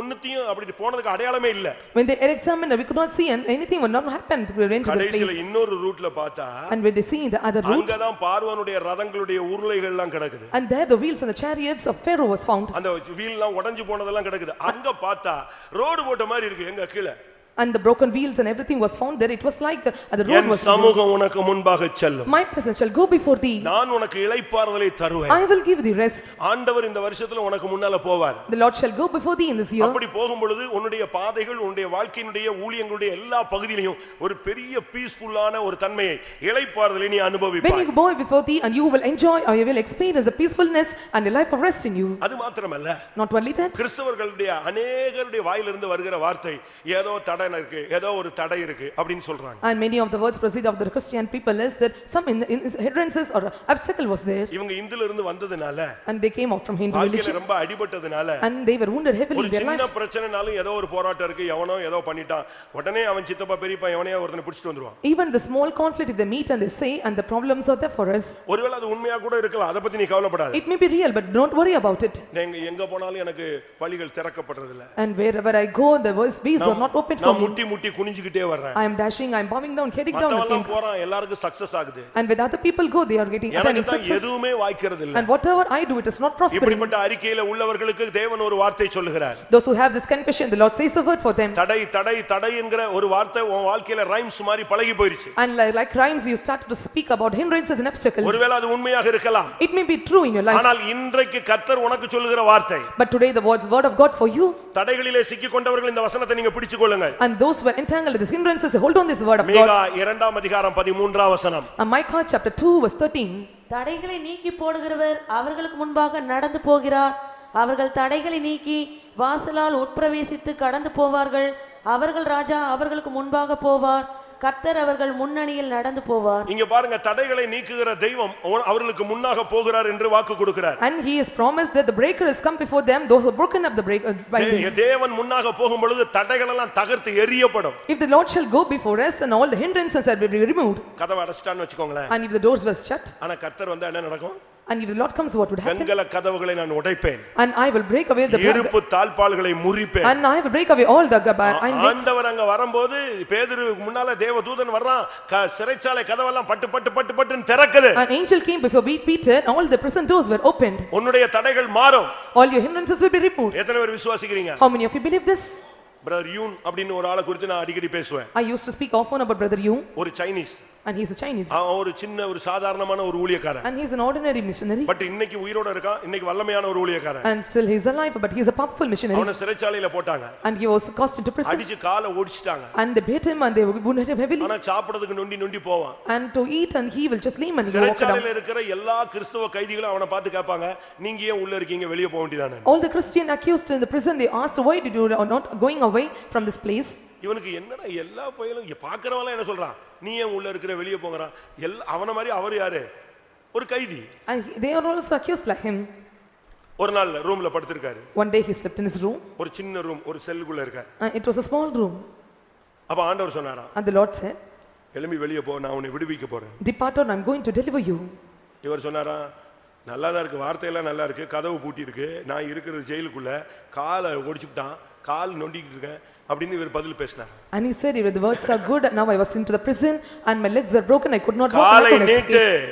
ஒண்ணுத்தையும் அப்படி போனதுக்கு அடையாளமே இல்ல When they examined, we could not see and anything would not happen to went to the கடைசியில place. இன்னொரு ரூட்ல பார்த்தா And when they see the other route, அங்கதான் பார்வனுடைய ரதங்களுடைய உருளைகள் எல்லாம் கிடக்குது and there the wheels and the chariots of Pharaoh was found. அந்த wheel எல்லாம் உடைஞ்சு போனதெல்லாம் கிடக்குது அங்க பார்த்தா ரோடு போட்ட மாதிரி இருக்கு எங்க கீழே And the broken wheels and everything was found there. It was like uh, the road N was. சமூகம் உனக்கு முன்பாக செல்லும் My presence shall go before thee. நான் உனக்கு இளைப்பாறுதலை தருவேன் I will give thee rest. ஆண்டவர் இந்த வருஷத்துல உனக்கு முன்னால போவார் The Lord shall go before thee in this year. அப்படி போகும் பொழுது உன்னுடைய பாதைகள் உன்னுடைய வாழ்க்கையினுடைய ஊழியங்களுடைய எல்லா பகுதியிலையும் ஒரு பெரிய பீஸ்ஃபுல்லான ஒரு தன்மையை இளைப்பாறுதலை நீ When அனுபவிப்பாய் you go before thee and you will enjoy or you will experience the peacefulness and a life of rest in you. அது மாத்திரமல்ல Not only that, கிறிஸ்தவர்களுடைய அநேகருடைய வாயிலிருந்து வருகிற வார்த்தை ஏதோ தடை இருக்கு ஏதோ ஒரு தடை இருக்கு அப்படின்னு சொல்றாங்க and many of the words proceed of the Christian people is that some in- in- hindrances or obstacle was there இவங்க இந்துல இருந்து வந்ததுனால and they came out from Hindu வாழ்க்கையில religion ரொம்ப அடிபட்டதுனால and they were wounded heavily ஒரு in their சின்ன life. பிரச்சனைனாலும் ஏதோ ஒரு போராட்டம் இருக்கு எவனோ ஏதோ பண்ணிட்டான் உடனே அவன் சித்தப்பா பெரியப்பா எவனையோ ஒருத்தனை பிடிச்சிட்டு வந்துருவான் Even the small conflict if they meet and they say and the problems are there for us. ஒருவேளை அது உண்மையா கூட இருக்கலாம் அதை பத்தி நீ கவலைப்படாத It may be real but don't worry about it. நீங்க எங்க போனாலும் எனக்கு வழிகள் திறக்கப்படுறது இல்ல And wherever I go, the ways ways are not open for நான். முட்டி முட்டி குனிஞ்சுக்கிட்டே வர்றேன் I am dashing, I am bowing down, heading down மத்தவெல்லாம் again. போறான் எல்லாருக்கும் சக்சஸ் ஆகுது And with other people go, they are getting எனக்கு attaining தான் success. எதுவுமே வாய்க்கிறது இல்ல And whatever I do, it is not prospering. இப்படிப்பட்ட அறிக்கையில உள்ளவர்களுக்கு தேவன் ஒரு வார்த்தை சொல்லுகிறார் Those who have this confession, the Lord says a word for them. தடை தடை தடை என்கிற ஒரு வார்த்தை உன் வாழ்க்கையில ரைம்ஸ் மாதிரி பழகி போயிருச்சு And like, like rhymes, you started to speak about hindrances and obstacles. ஒருவேளை அது உண்மையாக இருக்கலாம் It may be true in your life, ஆனால் இன்றைக்கு கர்த்தர் உனக்கு சொல்லுகிற வார்த்தை but today the words word of God for you. தடைகளிலே சிக்கிக் கொண்டவர்கள் இந்த வசனத்தை நீங்க பிடிச்சுக் கொள்ளுங்கள் And those who are entangled in these hindrances, hold on this word of God. மீகா இரண்டாம் அதிகாரம் பதிமூன்றாம் வசனம். And Micah chapter 2 verse 13. தடைகளை நீக்கி போடுகிறவர் அவர்களுக்கு முன்பாக நடந்து போகிறார். அவர்கள் தடைகளை நீக்கி வாசலால் உட்பிரவேசித்து கடந்து போவார்கள். அவர்கள் ராஜா அவர்களுக்கு முன்பாக போவார். கர்த்தர் அவர்கள் முன்னணியில் நடந்து போவார் இங்க பாருங்க தடைகளை நீக்குகிற தெய்வம் அவ- அவர்களுக்கு முன்னாக போகிறார் என்று வாக்கு கொடுக்கிறார் And he has promised that the breaker has come before them, those who have broken up the break, uh, they- bindings. தேவன் முன்னாக போகும் பொழுது தடைகள் எல்லாம் தகர்த்து எரியப்படும் If the Lord shall go before us and all the hindrances are be removed, கதவை அடைச்சிட்டான்னு வச்சுக்கோங்களேன் and if the doors were shut, ஆனா கர்த்தர் வந்தா என்ன நடக்கும் and if the Lord comes, what would happen? வெண்கல கதவுகளை நான் உடைப்பேன் And I will break away the இருப்பு தாழ்பால்களை முறிப்பேன் and I will break away all the gab- iron gates. ஆண்டவர் அங்க வரும்போது பேதுருவுக்கு முன்னால தேவ தூதன் வர்றான் க- சிறைச்சாலை கதவெல்லாம் பட்டு பட்டு பட்டு பட்டுன்னு திறக்குது An angel came before Pe- Peter, and all the prison doors were opened. உன்னுடைய தடைகள் மாறும் All your hindrances will be removed. எத்தனை பேர் விசுவாசிக்கிறீங்க How many of you believe this? Brother Yun அப்படின்னு ஒரு ஆளை குறித்து நான் அடிக்கடி பேசுவேன் I used to speak often about Brother Yu, ஒரு Chinese and he's a Chinese, அவன் ஒரு சின்ன ஒரு சாதாரணமான ஒரு ஊழியக்காரன் and he's an ordinary missionary, but இன்னைக்கு உயிரோட இருக்கான் இன்னைக்கு வல்லமையான ஒரு ஊழியக்காரன் and still he's alive, but he's a powerful missionary. அவனை சிறைச்சாலையில போட்டாங்க And he was cast into prison, அடிச்சு காலை ஒடிச்சிட்டாங்க and they beat him and they wounded him heavily. ஆனா சாப்பிடறதுக்கு நொண்டி நொண்டி போவான் And to eat, and he will just leave and he walk down. சிறைச்சாலையில இருக்கிற எல்லா கிறிஸ்தவ கைதிகளும் அவனை பார்த்து கேட்பாங்க நீங்க ஏன் உள்ள இருக்கீங்க வெளியே போக வேண்டியதானே All the Christian accused in the prison, they asked, why did you not going away from this place? இவனுக்கு என்னடா எல்லா பையலும் பாக்குறவங்க என்ன சொல்றான் நீ ஏன் உள்ள இருக்கிற வெளியே போங்கறான்? எல்லா அவன மாதிரி அவர் யாரு? ஒரு கைதி. And he- they are also accused like him. ஒரு நாள் ரூம்ல படுத்திருக்காரு. One day he slept in his room, ஒரு சின்ன ரூம் ஒரு செல்லுக்குள்ள இருக்காரு. And it was a small room. அப்ப ஆண்டவர் சொன்னாராம் And the Lord said, எழும்பி வெளியே போ நான் உன்னை விடுவிக்க போறேன். Depart or I'm going to deliver you. இவர் சொன்னாரா நல்லா தான் இருக்கு வார்த்தையெல்லாம் நல்லா இருக்கு கதவு பூட்டி இருக்கு நான் இருக்கிறது ஜெயிலுக்குள்ள காலை ஒடிச்சுட்டான் கால் நொண்டிக்கிட்டு இருக்கேன். அப்படின்னு இவர் பதில் பேசினார் And he said, "If the words are good, now I was into the prison and my legs were broken, I could not walk, and I காலை could NEET escape.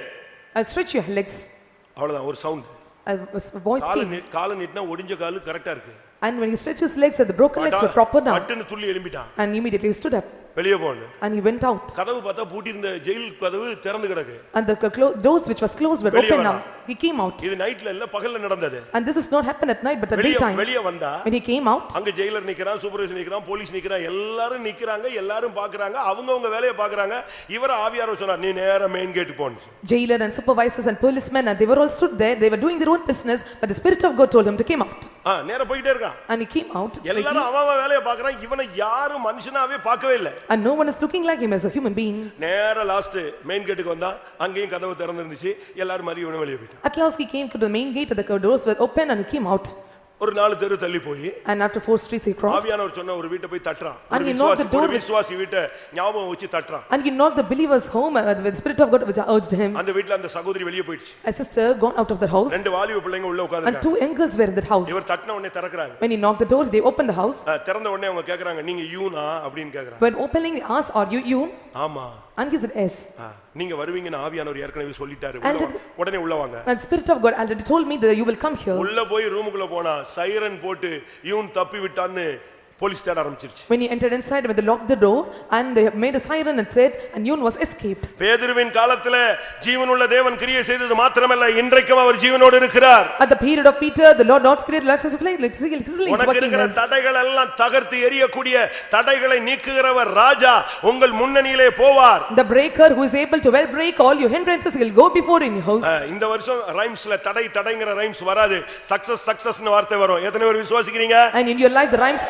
I'll stretch your legs." அவ்வளவுதான் ஒரு sound A a voice காலை came. நீ- காலை நீட்டினா ஒடிஞ்ச காலு கரெக்டா இருக்கு And when he stretched his legs, the broken legs were proper now. பட்டுன்னு துள்ளி எழும்பிட்டான் And immediately he stood up வெளியே போன்னு and he went out. கதவு பார்த்தா பூட்டி இருந்த ஜெயில் கதவு திறந்து கிடக்கு And the doors which was closed were open now. He came out. இது நைட்ல இல்ல பகல்ல நடந்தது And this is not happened at night but at வெளியே daytime. வெளியே வந்தா When he came out, அங்க ஜெயிலர் நிக்கிறான் சூப்பர்வைசர் நிக்கிறான் போலீஸ் நிக்கிறான் எல்லாரும் நிக்கிறாங்க எல்லாரும் பாக்குறாங்க அவங்கவங்க வேலையை பாக்குறாங்க இவர ஆவியார சொன்னார் நீ நேரா மெயின் கேட் போன்னு jailer and supervisors and policemen and they were all stood there. They were doing their own business but the spirit of God told him to come out. ஆ நேரா போயிட்டே இருக்கான் And he came out. எல்லாரும் அவன் வேலையை பாக்குறான் இவனை யாரும் மனுஷனாவே பார்க்கவே இல்ல And no one is looking like him as a human being. நேரா லாஸ்ட் மெயின் கேட்டுக்கு வந்தா அங்கேயும் கதவு திறந்து இருந்துச்சு எல்லாரும் மாதிரி இவனை வெளியே போயிட்டான் At last he came to the main gate and the doors were open and he came out. ஒரு நாலு தெரு தள்ளி போய் And after four streets he crossed. ஆவியானவர் சொன்ன ஒரு வீட்டை போய் தட்டுறான் ஒரு And he knocked விசுவாசி the door ஒரு with- விசுவாசி வீட்டை ஞாபகம் வச்சு தட்டுறான் And he knocked the believer's home uh, with the spirit of God which urged him. அந்த வீட்ல அந்த சகோதரி வெளியே போயிடுச்சு A sister gone out of the house ரெண்டு வாலிப பிள்ளைங்க உள்ள and உட்கார்ந்து two young girls were in that house. இவர் தட்டின உடனே திறக்கறாங்க When he knocked the door, they opened the house. அஹ், திறந்த உடனே அவங்க கேக்குறாங்க நீங்க யூனா அப்படின்னு கேக்குறாங்க When opening, they asked, are you you? ஆமா And he said, yes. நீங்க வருவீங்கன்னு ஆவியானவர் ஏற்கனவே சொல்லிட்டாரு உடனே உள்ள வாங்க And spirit of God already told me that you will come here. உள்ள போய் ரூமுக்குள்ள போனா சைரன் போட்டு யூன் தப்பி விட்டான்னு போலீஸ் தேட ஆரம்பிச்சிருச்சு When he entered inside, when they locked the door and they made a siren and said, and Yun was escaped. பேதுருவின் காலத்துல ஜீவனுள்ள தேவன் கிரியை செய்தது மாத்திரமல்ல இன்றைக்கும் அவர் ஜீவனோடு இருக்கிறார் At the period of Peter, the Lord not created life a flame, like sizzling is உனக்கு இருக்கிற. தடைகள் எல்லாம் தகர்த்து எரியக்கூடிய தடைகளை நீக்குகிறவர் ராஜா உங்கள் முன்னணியிலே போவார் The breaker who is able to well break all your hindrances, will go before in your house. இந்த வருஷம் ரைம்ஸ்ல தடை தடைங்கிற ரைம்ஸ் வராது சக்சஸ் சக்சஸ்னு வார்த்தை வரும் எத்தனை பேர் விசுவாசிக்கிறீங்க And in your life, the rhymes,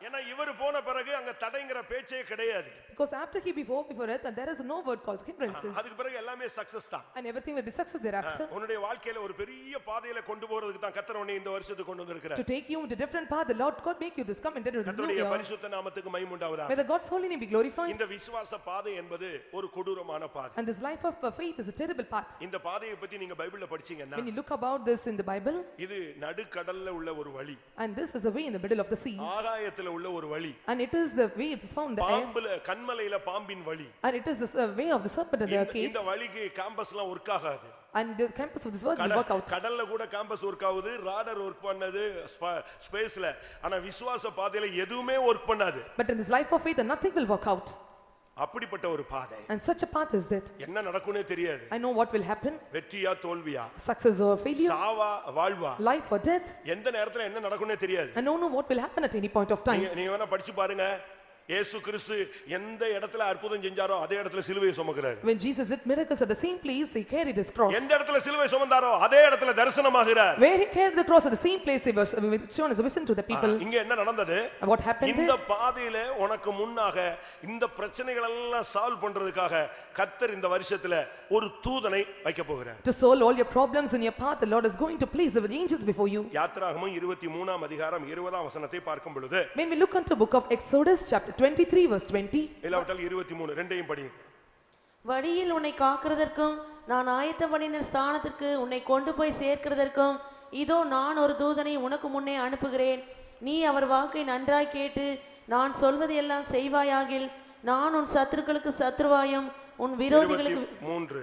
ஏன்னா இவர் போன பிறகு அங்க தடைங்கிற பேச்சே கிடையாது. Because after he before, before it, and there is no word called hindrances. அதுக்கு பிறகு எல்லாமே சக்சஸ் தான் And everything will be success thereafter. உன்னுடைய வாழ்க்கையில ஒரு பெரிய பாதையில கொண்டு போறதுக்கு தான் கத்தர் உன்னை இந்த வருஷத்துக்கு கொண்டு வந்திருக்கிறார் To take you into different path, the Lord God make you this come into this new கத்தருடைய year. பரிசுத்த நாமத்துக்கு மைமுண்டாவதா May the God's holy name be glorified. இந்த விசுவாச பாதை என்பது ஒரு கொடூரமான பாதை And this life of uh, faith is a terrible path. இந்த பாதையை பத்தி நீங்க பைபிள்ல படிச்சீங்கன்னா When you look about this in the Bible, இது நடுக்கடல்ல உள்ள ஒரு வழி and this is the way in the middle of the sea, ஆகாயத்துல உள்ள ஒரு வழி and it is the way it is found the air, பாம்புல கண்மலையில பாம்பின் வழி and it is the uh, way of the serpent in the இந்த- caves, இந்த வழிக்கு campus எல்லாம் ஒர்க் ஆகாது and the campus of this world will work out. கடல்ல கூட campus work ஆகுது ராடர் ஒர்க் பண்ணது ஸ்பேஸ்ல ஆனா விசுவாச பாதையில எதுவுமே ஒர்க் பண்ணாது But in this life of faith, nothing will work out. அப்படிப்பட்ட ஒரு பாதை And such a path is that. என்ன நடக்கும்னே தெரியாது I know what will happen, வெற்றியா தோல்வியா success or failure, சாவா வாழ்வா life or death. எந்த நேரத்துல என்ன நடக்கும்னே தெரியாது I don't know what will happen at any point of time. நீங்க வேணா படிச்சு பாருங்க இயேசு கிறிஸ்து எந்த இடத்துல அற்புதம் செஞ்சாரோ அதே இடத்துல சிலுவையை சுமக்கிறாரு When Jesus did miracles at the same place, he carried his cross. எந்த இடத்துல சிலுவை சுமந்தாரோ அதே இடத்துல தரிசனமாகிறார் Where he carried the cross at the same place, he was uh, shown as a vision to the people. இங்க என்ன நடந்தது what happened இந்த? பாதையில உனக்கு முன்னாக இந்த பிரச்சனைகள் எல்லாம் சால்வ் பண்றதுக்காக கத்தர் இந்த வருஷத்துல ஒரு தூதனை வைக்க போகிறார் To solve all your problems in your path, the Lord is going to place the angels before you. யாத்திராகமும் இருபத்தி மூணாம் அதிகாரம் இருபதாம் வசனத்தை பார்க்கும் பொழுது When we look into book of Exodus, chapter 23, verse 20, இல்லாவிட்டால் இருபத்தி மூணு ரெண்டையும் படி. வழியில் உன்னை காக்கிறதற்கும் நான் ஆயத்த பண்ணின ஸ்தானத்திற்கு உன்னை கொண்டு போய் சேர்க்கிறதற்கும் இதோ நான் ஒரு தூதனை உனக்கு முன்னே அனுப்புகிறேன். நீ அவர் வாக்கை நன்றாய் கேட்டு நான் சொல்வதையெல்லாம் செய்வாயாகில் நான் உன் சத்துருக்களுக்கு சத்ருவாயும் உன் விரோதிகளுக்கு மூன்று.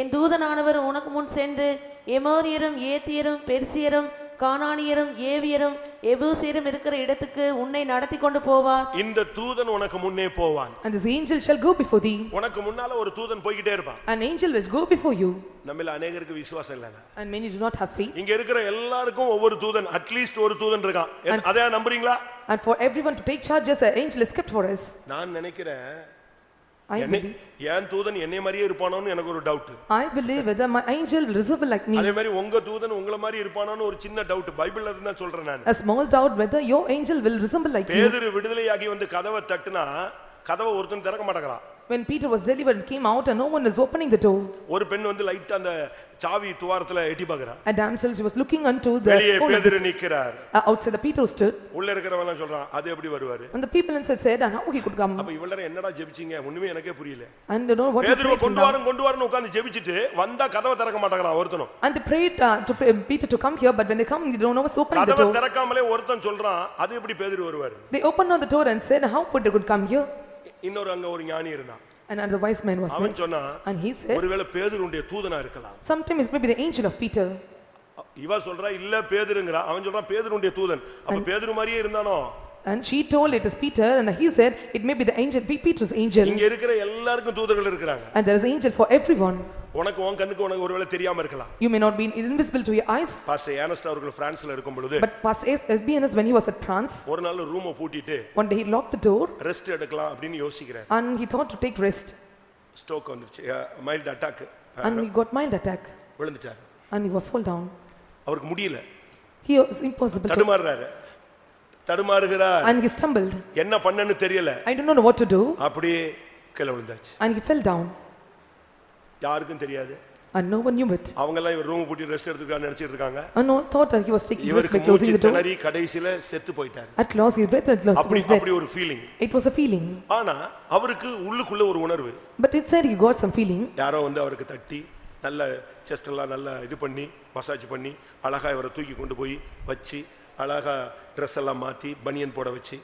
என் தூதனானவர் உனக்கு முன் சென்று எமோரியரும் ஏத்தியரும் பெர்சியரும் கானானியரும் ஏவியரும் எபூசியரும் இருக்கிற இடத்துக்கு உன்னை நடத்தி கொண்டு போவார் இந்த தூதன் உனக்கு முன்னே போவான் and this angel shall go before thee. உனக்கு முன்னால ஒரு தூதன் போய்கிட்டே இருப்பான் An angel will go before you, நம்மள அநேகருக்கு விசுவாசம் இல்லைங்க and many do not have faith. இங்க இருக்கிற எல்லாருக்கும் ஒவ்வொரு தூதன் அட்லீஸ்ட் ஒரு தூதன் இருக்கான் எத்- அதை நம்புறீங்களா And for everyone to take charges, an angel is kept for us. நான் நினைக்கிறேன். என் தூதன் என்னை மாதிரியே இருப்பானோன்னு எனக்கு ஒரு doubt I believe whether my angel will resemble like me. அதே மாதிரி உங்க தூதன் உங்கள மாதிரி இருப்பானோன்னு ஒரு சின்ன டவுட் பைபிள்ல இருந்து சொல்றேன் நான் A small doubt whether your angel will resemble like you. பேதுரு விடுதலையாகி வந்து கதவை தட்டுனா கதவை ஒருத்தன் திறக்க மாட்டேங்கிறான் When Peter was delivered and came out and no one was opening the door. ஒரு பெண் வந்து லைட்டா அந்த சாவி துவாரத்துல எட்டி பாக்குறா A damsel, she was looking unto the வெளியே பேதுரு நிக்கிறார் uh, outside the Peter stood. உள்ள இருக்கிறவன் எல்லாம் சொல்றான் அது எப்படி வருவாரு And the people inside said, and how he could come? அப்ப இவ்வளவு என்னடா ஜெபிச்சீங்க ஒண்ணுமே எனக்கே புரியல And know what he to கொண்டு. வாரும் கொண்டு வாருன்னு உட்கார்ந்து ஜெபிச்சுட்டு வந்தா கதவை திறக்க மாட்டாங்கறான் ஒருத்தனும் And they prayed uh, to pray- Peter to come here, but when they come, they don't know what's opening the கதவை door. திறக்காமலே ஒருத்தன் சொல்றான் அது எப்படி பேதுரு வருவாரு They opened on the door and said, how Peter could come here? இன்னொரு அங்க ஒரு ஞானி இருந்தான் And another wise man was there. அவன் சொன்னான் And he said, ஒருவேளை பேதுருடைய தூதனா இருக்கலாம் sometimes it may be the angel of Peter. இவ சொல்றா இல்ல பேதுருங்கறா அவன் சொல்றான் பேதுருடைய தூதன் அப்ப பேதுரு மாதிரியே இருந்தானோ And she told it is Peter, and he said, it may be the angel, Pe- Peter's angel. இங்க இருக்கிற எல்லாருக்கும் தூதர்கள் இருக்கிறாங்க And there is angel for everyone. உனக்கு உன் கண்ணுக்கு உனக்கு ஒருவேளை தெரியாம இருக்கலாம் You may not be invisible to your eyes, pastor Ernest அவர்கள் பிரான்ஸ்ல இருக்கும் பொழுது but Pastor SBNS, when he was at France, ஒரு நாள் ரூமை பூட்டிட்டு one day he locked the door rest எடுக்கலாம் அப்படின்னு யோசிக்கிறேன் and he thought to take rest. Stroke வந்துருச்சு mild attack And he got mild attack விழுந்துட்டார் and he was fall down. அவருக்கு முடியல He was impossible தடுமாறுறாரு தடுமாறுகிறார் and he stumbled. என்ன பண்ணன்னு தெரியல I do not know what to do அப்படியே கீழே விழுந்தாச்சு and he fell down யாருக்கும் தெரியாது. And no one knew it. அவங்க எல்லாம் இவர் ரூம் பூட்டி ரெஸ்ட் எடுத்துக்கான்னு நினைச்சிட்டு இருக்காங்க. And no thought that he was taking rest இவருக்கு by closing the door. திணறி கடைசியில செத்து போயிட்டார். At last his breath at last அப்படி. அப்படி ஒரு feeling It was a feeling, ஆனா அவருக்கு உள்ளுக்குள்ள ஒரு உணர்வு. But inside he got some feeling. யாரோ வந்து அவருக்கு தட்டி நல்ல செஸ்ட் எல்லாம் நல்லா இது பண்ணி மசாஜ் பண்ணி அழகா இவரை தூக்கி கொண்டு போய் வச்சு அழகா ட்ரெஸ் எல்லாம் மாத்தி பனியன் போட வச்சு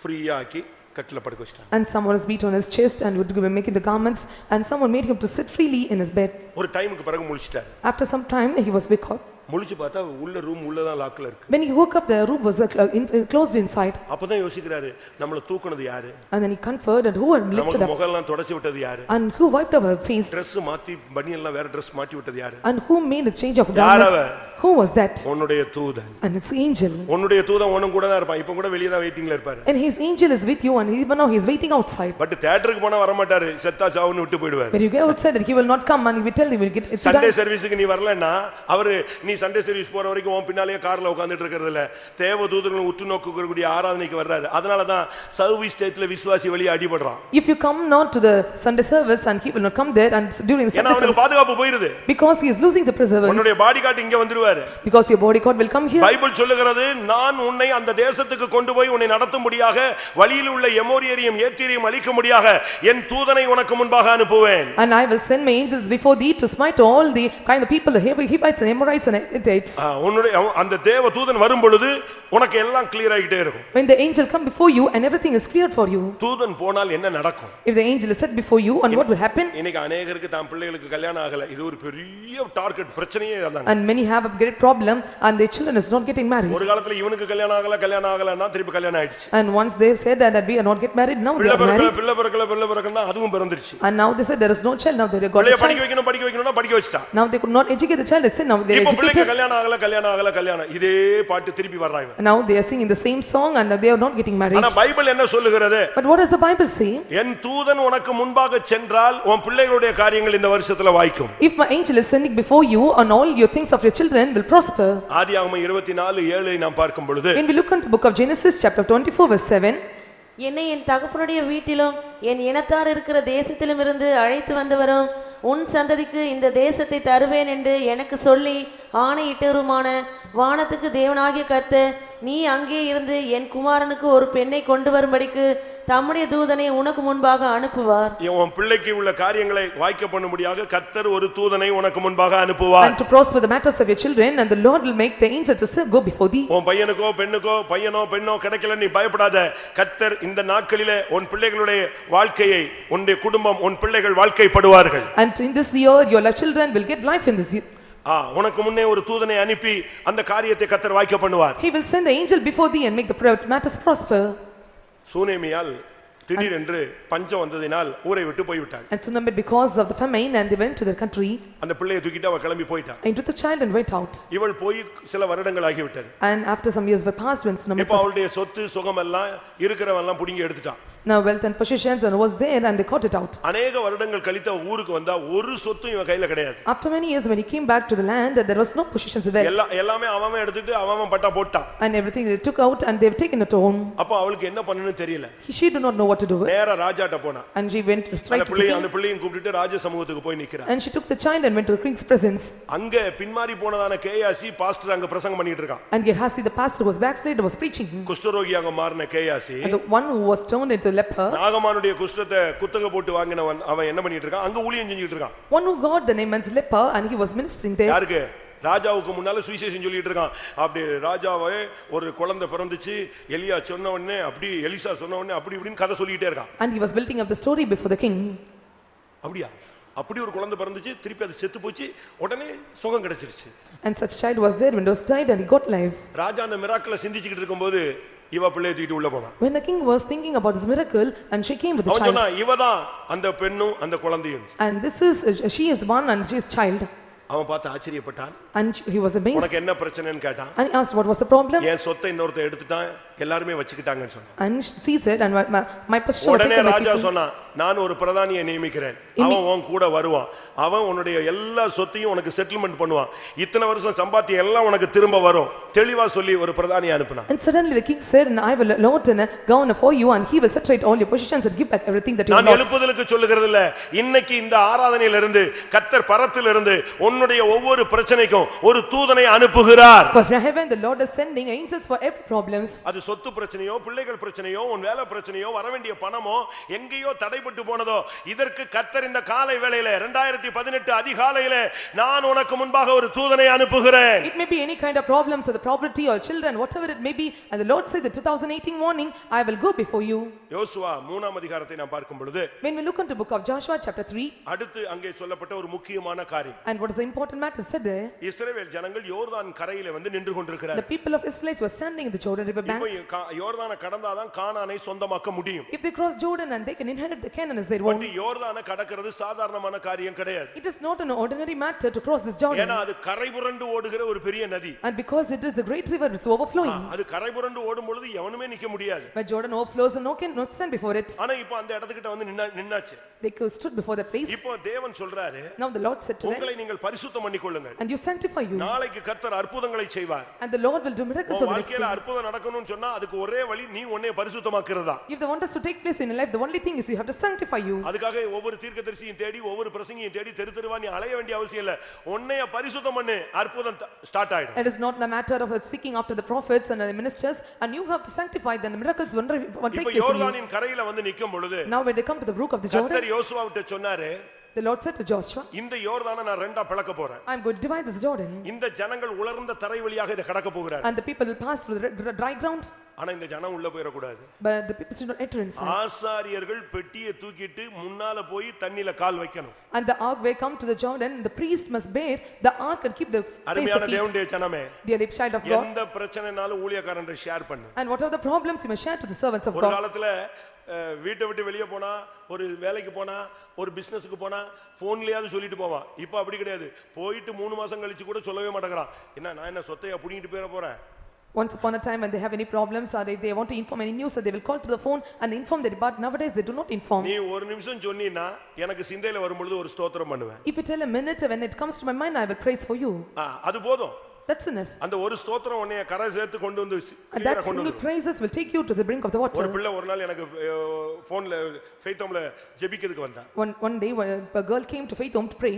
ஃப்ரீயா ஆக்கி கட்டில படுக்க வச்சிட்டாங்க and someone was beat on his chest and would be making the garments and someone made him to sit freely in his bed. ஒரு டைமுக்கு பிறகு முழிச்சிட்டாரு After some time he was wake up. முழிச்சு பார்த்தா உள்ள ரூம் உள்ளதான் லாக்ல இருக்கு When he woke up the room was uh, clo- in- uh, closed inside அப்பதான் யோசிக்கிறாரு நம்மள தூக்குனது யாரு and then he conferred and who had lifted நமக்கு up முகெல்லாம் தொடச்சு விட்டது யாரு and who wiped our face Dress மாத்தி பனியன்லாம் வேற Dress மாட்டி விட்டது யாரு and who made a change of யார் garments. அவன்? Who was that? உன்னுடைய தூதன் And it's angel. உன்னுடைய தூதன் உனக்கு கூட தான் இருப்பான் இப்ப கூட வெளியே தான் வெயிட்டிங்ல இருப்பாரு And his angel is with you and even now he is waiting outside. But தியேட்டருக்கு போனா வர மாட்டாரு செத்தா சாவுன்னு விட்டு போயிடுவாரு When you go outside that he will not come and he will tell you will get it's Sunday done. சர்வீஸுக்கு நீ வரலன்னா அவரு நீ சண்டே சர்வீஸ் போற வரைக்கும் உன் பின்னாலேயே கார்ல உட்கார்ந்துட்டு இருக்கிறது இல்ல தேவ தூதர்கள் உற்று நோக்கக்கூடிய ஆராதனைக்கு வர்றாரு அதனாலதான் சர்வீஸ் ஸ்டேட்ல விசுவாசி வெளியே அடிபடுறான் If you come not to the Sunday service and he will not come there and during the ஏன்னா Sunday அவனுக்கு service பாதுகாப்பு போயிருது because he is losing the preservance உன்னுடைய பாடி காட்டு இங்க வந்துருவாரு Because your body God will come here. Bible சொல்லுகிறது நான் உன்னை அந்த தேசத்துக்கு கொண்டு போய் உன்னை நடத்தும்படியாக வழியில் உள்ள எமோரியரையும் ஏத்திரையும் அழிக்கும்படியாக என் தூதனை உனக்கு முன்பாக அனுப்புவேன் And I will send my angels before thee to smite all the kind of people, the Hivites and Amorites and Hittites. உன்னுடைய அந்த தேவ தூதன் வரும் பொழுது உனக்கு எல்லாம் கிளியர் ஆகிட்டே இருக்கும் When the angel come before you and everything is cleared for you, தூதன் போனால் என்ன நடக்கும் if the angel is set before you and what will happen? இன்னைக்கு அநேகருக்கு தான் பிள்ளைகளுக்கு கல்யாணம் ஆகல இது ஒரு பெரிய டார்கெட் பிரச்சனையே அதாங்க And many have a great problem and their children is not getting married. ஒரு காலத்துல இவனுக்கு கல்யாணம் ஆகல கல்யாணம் ஆகலன்னா திருப்பி கல்யாணம் ஆயிடுச்சு And once they said that, that we are not get married, now they are married. பிள்ளை பிறக்கல பிள்ளை பிறக்கலன்னா அதுவும் பிறந்துருச்சு And now they said there is no child, now they got a படிக்க child. வைக்கணும் படிக்க வைக்கணும்னா படிக்க வச்சுட்டான் Now they could not educate the child, they said now they are இப்ப பிள்ளைக்கு educated. கல்யாணம் ஆகல கல்யாணம் ஆகல கல்யாணம் இதே பாட்டு திருப்பி And Now they are singing the same song and they are not getting married. ஆனா பைபிள் என்ன சொல்லுகிறது But what does the Bible say? என் தூதன் உனக்கு முன்பாக சென்றால் உன் பிள்ளைகளுடைய காரியங்கள் இந்த வருஷத்துல வாய்க்கும் If my angel is sending before you and all your things of your children will prosper. ஆதியாகமம் இருபத்தி நாலு ஏழை நாம் பார்க்கும் பொழுது When we look into book of Genesis chapter 24 verse 7, என்னை என் தகப்பனுடைய வீட்டிலும் என் இனத்தார் இருக்கிற தேசத்திலும் இருந்து அழைத்து வந்தவரும் உன் சந்ததிக்கு இந்த தேசத்தை தருவேன் என்று எனக்கு சொல்லி ஆணையிட்டவருமான வானத்துக்கு தேவனாகிய கர்த்தர் நீ அங்கே இருந்து என் குமாரனுக்கு ஒரு பெண்ணை கொண்டு வரும்படிக்கு தம்முடைய தூதனை உனக்கு முன்பாக அனுப்புவார். உன் பிள்ளைக்கு உள்ள காரியங்களை வாய்க்க பண்ணும்படியாக கத்தர் ஒரு தூதனை உனக்கு முன்பாக அனுப்புவார். And to prosper the matters of your children, and the Lord will make the angel to go before thee. உன் பையனுக்கோ பெண்ணுக்கோ பையனோ பெண்ணோ கிடைக்கல நீ பயப்படாத. கத்தர் இந்த நாட்களிலே உன் பிள்ளைகளுடைய வாழ்க்கையை உன்னுடைய குடும்பம் உன் பிள்ளைகள் வாழ்க்கைப்படுவார்கள். And in this year, your children will get life in this year. உனக்கு முன்னே ஒரு தூதனை அனுப்பி அந்த காரியத்தை கத்தர் வாய்க்க பண்ணுவார் He will send the angel before thee and make the matters prosper. சூனேமியால் திடீரென்று பஞ்சம் வந்ததினால் ஊரை விட்டு போய்விட்டாள் And Tsunami because of the famine and they went to their country அந்த பிள்ளையை தூக்கிட்டு அவ கிளம்பி போயிட்டான் and took the child and went out. இவள் போய் சில வருடங்கள் ஆகிவிட்டது And after some years were passed when Tsunami இப்ப அவளுடைய சொத்து சுகம் எல்லாம் இருக்கிறவன் எல்லாம் புடிங்கி எடுத்துட்டான் Now wealth and possessions and was there and they caught it out. அநேக வருடங்கள் கழித்த ஊருக்கு வந்தா ஒரு சொத்தும் இவன் கையில கிடையாது After many years, when he came back to the land, there was no possessions there. எல்லா எல்லாமே அவன் அவன் எடுத்துட்டு அவன் அவன் பட்டா போட்டான் And everything they took out and they've taken it home. அப்போ அவளுக்கு என்ன பண்ணணும்னு தெரியல He- She did not know what to do. நேரா ராஜாட்ட போனா And she went straight அந்த to the பிள்ளையும் king. அந்த பிள்ளையும் கூப்பிட்டுட்டு ராஜ சமூகத்துக்கு போய் நிக்கிறா And she took the child and went to the king's presence. அங்க பின்மாறி போனதான கேயாசி பாஸ்டர் அங்க பிரசங்கம் பண்ணிட்டு இருக்கான் And Gehazi, the pastor, was backslid, was preaching. குஷ்டரோகியாக மாறின Gehazi And the one who was turned into leper, நாகமானுடைய குஷ்டத்தை குத்தகை போட்டு வாங்கினவன் அவன் என்ன பண்ணிட்டு இருக்கான்? அங்க ஊழியம் செஞ்சுட்டு இருக்கான். One who got the name as leper and he was ministering there. யாருக்கு? ராஜாவுக்கு முன்னால சுவிசேஷம் சொல்லிட்டு இருக்கான். அப்படி ராஜாவே ஒரு குழந்தை பிறந்துச்சு. எலியா சொன்ன உடனே அப்படி எலிசா சொன்ன உடனே அப்படி இப்படின்னு கதை சொல்லிக்கிட்டே இருக்கான். And he was building up the story before the king. அப்படியா? அப்படி ஒரு குழந்தை பிறந்துச்சு திருப்பி அது செத்து போச்சு உடனே சுகம் கிடைச்சிருச்சு. And such child was there when it was died and he got life. ராஜா அந்த மிராக்கிள சிந்திச்சுக்கிட்டு இருக்கும்போது இவ பிள்ளைய தூக்கிட்டு உள்ள போனான் When the king was thinking about this miracle and she came with the அவன் child. சொன்னா இவதான் அந்த பெண்ணும் அந்த குழந்தையும் And this is, she is the one and she is child. அவன் பார்த்து ஆச்சரியப்பட்டான் And he was amazed உனக்கு என்ன பிரச்சனைன்னு கேட்டான் and he asked what was the problem. என் சொத்தை இன்னொருத்த எடுத்துட்டான் எல்லாருமே வச்சுக்கிட்டாங்கன்னு சொன்னான் And she said, and my, my, my position was உடனே taken by ராஜா people. சொன்னான் நான் ஒரு பிரதானியை நியமிக்கிறேன் அவன் உன் கூட வருவான் அவன் உன்னுடைய எல்லா சொத்தையும் உனக்கு செட்டில்மெண்ட் பண்ணுவான். இத்தனை வருஷம் சம்பாத்தியம் எல்லாம் உனக்கு திரும்ப வரும். தெளிவா சொல்லி ஒரு பிரதானியை அனுப்புனான் And suddenly the king said, and I will allot and a governor for you and he will separate all your possessions and give back everything that you நான் lost. எழுப்புதலுக்கு சொல்லுகிறது இல்ல இன்னைக்கு இந்த ஆராதனையில இருந்து கத்தர் பரத்தில் இருந்து உன்னுடைய ஒவ்வொரு பிரச்சனைக்கும் ஒரு தூதனை அனுப்புகிறார். For from heaven the Lord is sending angels for every problems. அது சொத்து பிரச்சனையோ பிள்ளைகள் பிரச்சனையோ உன் வேலை பிரச்சனையோ வர வேண்டிய பணமோ எங்கேயோ தடைப்பட்டு போனதோ இதற்கு கத்தர் இந்த காலை வேளையில இரண்டாயிரத்தி பதினெட்டு அதிகாலையில நான் உனக்கு முன்பாக ஒரு தூதனை அனுப்புகிறேன் It may be any kind of problems or the property or children, whatever it may be. And the Lord said the 2018 morning, I will go before you. யோசுவா மூணாம் அதிகாரத்தை நான் பார்க்கும் பொழுது When we look into book of Joshua chapter 3, அடுத்து அங்கே சொல்லப்பட்ட ஒரு முக்கியமான காரியம் and what is the important matter said there, இஸ்ரவேல் ஜனங்கள் யோர்தான் கரையில வந்து நின்று the கொண்டிருக்கிறார் people of Israelites were standing in the Jordan river bank. இப்போ கா- யோர்தானை கடந்தாதான் கானானை சொந்தமாக்க முடியும் If they cross Jordan and they can inherit the Canaan as their but own, யோர்தானை கடக்கிறது சாதாரணமான காரியம் கிடையாது it is not an ordinary matter to cross this Jordan. ஏன்னா அது கரை புரண்டு ஓடுகிற ஒரு பெரிய நதி And because it is a great river, it's overflowing. அது கரை புரண்டு ஓடும் பொழுது எவனுமே நிக்க முடியாது Where Jordan overflows and no can not stand before it. ஆனா இப்போ அந்த இடத்துக்கிட்ட வந்து நின்னா- நின்னாச்சு They stood before that place. இப்போ தேவன் சொல்றாரு Now the Lord said to them, உங்களை நீங்கள் பரிசுத்தம் பண்ணிக்கொள்ளுங்கள் and you sanctify you. நாளைக்கு கத்தர் அற்புதங்களை செய்வார் And the Lord will do miracles the next வாழ்க்கையில. அற்புதம் நடக்கணும்னு சொன்னா அதுக்கு ஒரே வழி நீ உன்னை பரிசுத்தமாக்குறதா If the wonders to take place in your life, the only thing is you have to sanctify you. அதுக்காக ஒவ்வொரு தீர்க்கதரிசியும் தேடி ஒவ்வொரு பிரசங்கியும் தேடி தெரு தெருவா நீ அலைய வேண்டிய அவசியம் இல்ல உன்னைய பரிசுத்தம் பண்ணு அற்புதம் ஸ்டார்ட் ஆயிடும் It is not a matter of seeking after the prophets and the ministers, and you have to sanctify them. The miracles wonder will take இப்ப place in you. யோர்தானின் கரையில வந்து நிக்கும் பொழுது Now when they come to the brook of the Jordan, கத்தர் யோசுவாவிட்ட சொன்னாரு the Lord said to Joshua, இந்த யோர்தானை நான் ரெண்டா பிளக்க போறேன் I am going to divide this Jordan, இந்த ஜனங்கள் உலர்ந்த தரை வழியாக இதை கடக்க போகிறார் and the people will pass through the dry- dry ground, ஆனா இந்த ஜனம் உள்ள போயிடக்கூடாது but the people should not enter inside. ஆசாரியர்கள் பெட்டியை தூக்கிட்டு முன்னால போய் தண்ணியில கால் வைக்கணும் And the ark will come to the Jordan, the priest must bear the ark and keep the of அருமையான feet. தேவனுடைய ஜனமே Dear child of God, எந்த பிரச்சனைனாலும் ஊழியக்காரன் ஷேர் பண்ணு and whatever the problems you may share to the servants of ஒரு God. காலத்துல வீட்டை விட்டு வெளியே போனா ஒரு வேலைக்கு போனா ஒரு பிசினஸுக்கு போனா போன்லயாவது சொல்லிட்டு போவான் இப்போ அப்படி கிடையாது போயிட்டு மூணு மாசம் கழிச்சு கூட சொல்லவே மாட்டேங்கிறான் என்ன நான் என்ன சொத்தையா புடிங்கிட்டு போயிட போறேன் Once upon a time when they have any problems or if they want to inform any news, they will call to the phone and inform them, but nowadays they do not inform. நீ ஒரு நிமிஷம் சொன்னீன்னா எனக்கு சிந்தையில வரும்பொழுது ஒரு ஸ்தோத்திரம் பண்ணுவேன் If you tell a minute, when it comes to my mind, I will praise for you. ஆ, அது போதும் That's enough. அந்த ஒரு ஸ்தோத்திரம் உன்னைய கரை சேர்த்து கொண்டு வந்து And that single வந்து praises will take you to the brink of the ஒரு water. பிள்ளை ஒரு நாள் எனக்கு போன்ல ஃபெய்த்தோம்ல ஜெபிக்கிறதுக்கு வந்தான் One, one day, when a girl came to Faith Home to pray,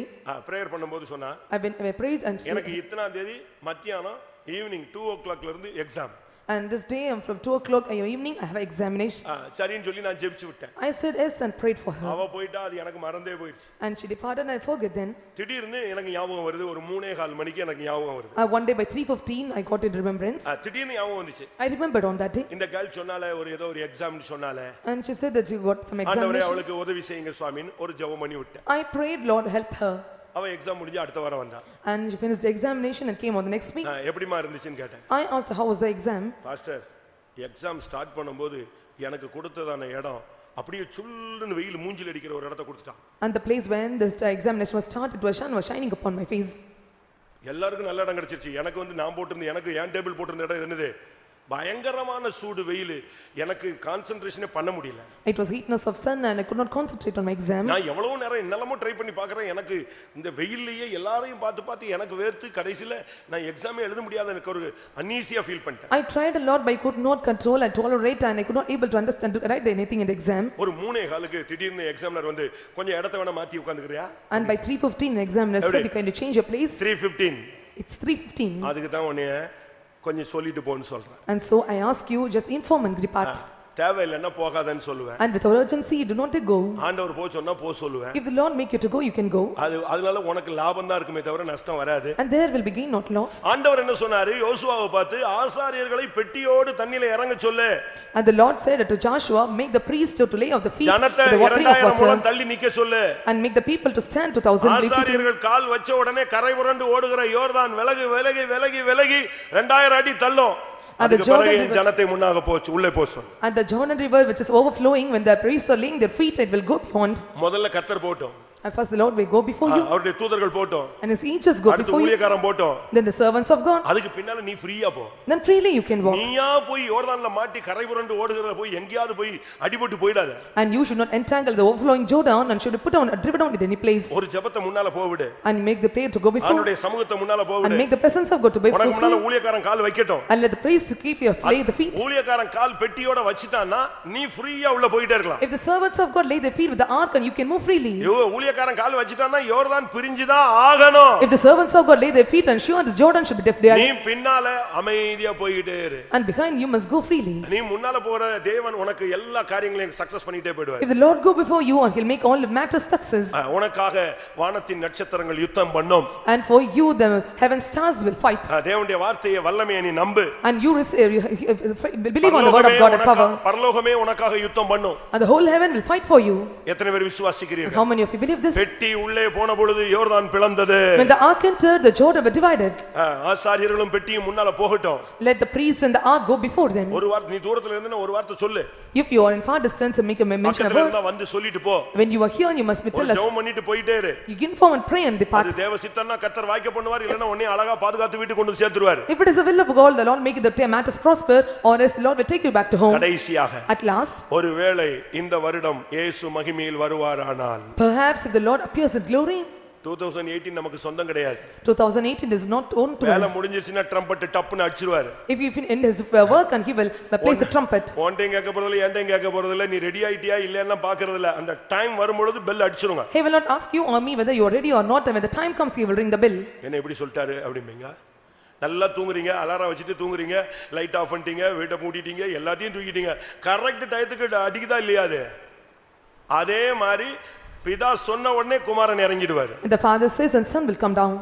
prayer பண்ணும்போது சொன்னா I went, I prayed and எனக்கு இத்தனாம் தேதி மத்தியானம் ஈவினிங் டூ ஓ கிளாக்ல இருந்து exam and this day um, from two o'clock in the evening, I have an examination. சரின்னு சொல்லி நான் ஜெபிச்சு விட்டேன் I said yes and prayed for her. அவ போயிட்டா அது எனக்கு மறந்தே போயிடுச்சு And she departed and I forget then. திடீர்னு எனக்கு ஞாபகம் வருது ஒரு மூணே கால் மணிக்கு எனக்கு ஞாபகம் வருது Uh, one day by 3.15, I got in remembrance. ஆ, திடீர்னு ஞாபகம் வந்துச்சு I remembered on that day. இந்த கேர்ள் சொன்னால ஒரு ஏதோ ஒரு எக்ஸாம்னு சொன்னால And she said that she got some ஆண்டவரே examination. அவளுக்கு உதவி செய்யுங்க சுவாமின்னு ஒரு ஜெபம் பண்ணி விட்டேன் I prayed, Lord, help her. அவ எக்ஸாம் முடிஞ்சு அடுத்த வாரம் வந்தா And she finished the examination and came on the next week. ஆ, எப்படிம்மா இருந்துச்சுன்னு கேட்டேன் I asked her, how was the exam? Pastor exam start பண்ணும்போது எனக்கு கொடுத்ததான இடம் அப்படியே சுள்ளுன்னு வெயில் மூஞ்சில் அடிக்கிற ஒரு இடத்த கொடுத்துட்டான் And the place when this examination was started, was sun was shining upon my face. எல்லாருக்கும் நல்ல இடம் கிடைச்சிருச்சு எனக்கு வந்து நான் போட்டிருந்த எனக்கு ஏன் டேபிள் போட்டிருந்த இடம் என்னது பயங்கரமான சூடு வெயில் எனக்கு கான்சென்ட்ரேஷனே பண்ண முடியல It was heatness of sun and I could not concentrate on my exam. நான் எவ்வளவு நேரம் என்னெல்லாமோ ட்ரை பண்ணி பார்க்கறேன் எனக்கு இந்த வெயில்லயே எல்லாரையும் பார்த்து பார்த்து எனக்கு வேர்த்து கடைசியில நான் எக்ஸாமே எழுத முடியாத எனக்கு ஒரு அன்ஈஸியா ஃபீல் பண்ணிட்டேன் tried a lot but I could not control and tolerate and I could not able to understand to write anything in the exam. ஒரு மூணே காலுக்கு திடீர்னு எக்ஸாம்லர் வந்து கொஞ்சம் இடத்த வேணா மாத்தி உட்காந்துக்கிறியா by 3:15 examiner said, Every- "Can you change your place?" Three 3:15. அதுக்கு தான் உன்னைய கொஞ்சம் சொல்லிட்டு போன்னு சொல்றேன் And so I ask you, just inform and depart. தேவையில்லைன்னா போகாதன்னு சொல்லுவேன் And with urgency, you do not go. ஆண்டவர் போ சொன்னா போ சொல்லுவேன் If the Lord make you to go, you can go. அது அதனால உனக்கு லாபம் தான் இருக்குமே தவிர நஷ்டம் வராது And there will be gain, not loss. ஆண்டவர் என்ன சொன்னாரு யோசுவாவை பார்த்து ஆசாரியர்களை பெட்டியோடு தண்ணியில இறங்க சொல்லு And the Lord said to Joshua, "Make the priest to lay of the feet ஜனத்தை with the watering of இரண்டாயிரம் முழம் water, தள்ளி நிக்க சொல்லு and make the people to stand to thousand feet." ஆசாரியர்கள் கால் வச்ச உடனே கரை புரண்டு ஓடுகிற யோர்தான் விலகி விலகி விலகி விலகி ரெண்டாயிரம் அடி தள்ளும் அந்த அதுக்கு பிறகு Jordan என் River- ஜனத்தை முன்னாக போச்சு உள்ளே போச்சு And the Jordan River, which is overflowing, when the priests are laying their feet, it will go beyond. முதல்ல கத்தர் போட்டோம் And first the Lord will go before you, அவருடைய தூதர்கள் போட்டோம் and his angels go அடுத்து before you. ஊழியக்காரன் போட்டோம் Then the servants of God. அதுக்கு பின்னால நீ ஃப்ரீயா போ Then freely you can walk. நீயா போய் யோர்தான்ல மாட்டி கரை புரண்டு ஓடுகிறத போய் எங்கேயாவது போய் அடிபட்டு போயிடாத And you should not entangle the overflowing Jordan and should put down, driven down in any place. ஒரு ஜெபத்தை முன்னால போவிடு And make the prayer to go before. அவனுடைய சமூகத்தை முன்னால And போவிடு make the presence of God to be உனக்கு before முன்னால you. ஊழியக்காரன் கால் வைக்கட்டும் And let the priest to keep your, lay the feet. ஊழியக்காரன் கால் பெட்டியோட வச்சிட்டான்னா நீ ஃப்ரீயா உள்ள போயிட்டே இருக்கலாம் If the servants of God lay their feet with the ark and you can move freely. ஐயோ, ஊழியக்காரன் கால் வச்சிட்டான்னா யோர்தான் பிரிஞ்சுதான் ஆகணும் If the servants of God lay their feet and sure this Jordan should be deaf நீ there. பின்னால அமைதியா போயிட்டே இரு And behind you must go freely. நீ முன்னால போற தேவன் உனக்கு எல்லா காரியங்களையும் சக்சஸ் பண்ணிட்டே போயிடுவார் If the Lord go before you and he'll make all the matters success. உனக்காக வானத்தின் நட்சத்திரங்கள் யுத்தம் பண்ணும் And for you the heaven stars will fight. தேவனுடைய வார்த்தையை வல்லமையை நீ நம்பு And you believe on the word of God and power. பரலோகமே உனக்காக யுத்தம் பண்ணும் And the whole heaven will fight for you. எத்தனை பேர் And விசுவாசிக்கிறீர்கள் how many of you believe this? பெட்டி உள்ளே போன பொழுது யோர்தான் பிளந்தது When the ark entered, the Jordan were divided. அஹ், ஆசாரியர்களும் பெட்டியும் முன்னால போகட்டும் Let the priests and the ark go before them. ஒரு வார்த்தை நீ தூரத்துல இருந்து ஒரு வார்த்தை சொல்லு If you are in far distance and make a mention a பக்கத்துல word, இருந்தா வந்து சொல்லிட்டு போ when you are here, you must be ஒரு tell ஜெபம் us. பண்ணிட்டு போயிட்டே இரு You can inform and pray and அது depart. தேவ சித்தம்னா கத்தர் வாய்க்க பண்ணுவார் இல்லைன்னா உன்னை அழகா பாதுகாத்து வீட்டுக்கு கொண்டு வந்து சேர்த்துருவாரு If it is the will of God, the Lord make the matters prosper, or else the Lord will take you back to home. கடைசியாக At last, ஒருவேளை இந்த வருடம் இயேசு மகிமையில் வருவாரானால் perhaps if the Lord appears in glory, two thousand eighteen நமக்கு சொந்தம் கிடையாது. 2018 is not own to வேலை us. முடிஞ்சிருச்சுன்னா ட்ரம்பட் டப்புன்னு அடிச்சிருவாரு. If he end his uh, work and he will place the trumpet. உன்ட்டையும் கேட்க போறதில்ல என்கிட்டயும் கேட்க போறதில்ல நீ ரெடி ஆயிட்டியா இல்லைன்னா பாக்குறது இல்ல அந்த டைம் வரும்பொழுது பெல் அடிச்சிருங்க. He will not ask you or me whether you are ready or not, and when the time comes, he will ring the bell. என்ன இப்படி சொல்லிட்டாரு அப்படிம்பீங்க நல்லா தூங்குறீங்க அலாரம் வச்சுட்டு தூங்குறீங்க லைட் ஆஃப் பண்ணிட்டீங்க வீட்டை மூடிட்டீங்க எல்லாத்தையும் தூக்கிட்டீங்க. கரெக்ட் டயத்துக்கு அடிக்குதா இல்லையா அது? அதே மாதிரி பிதா சொன்ன உடனே குமாரன் இறங்கிடுவார் the father says, and son will come down.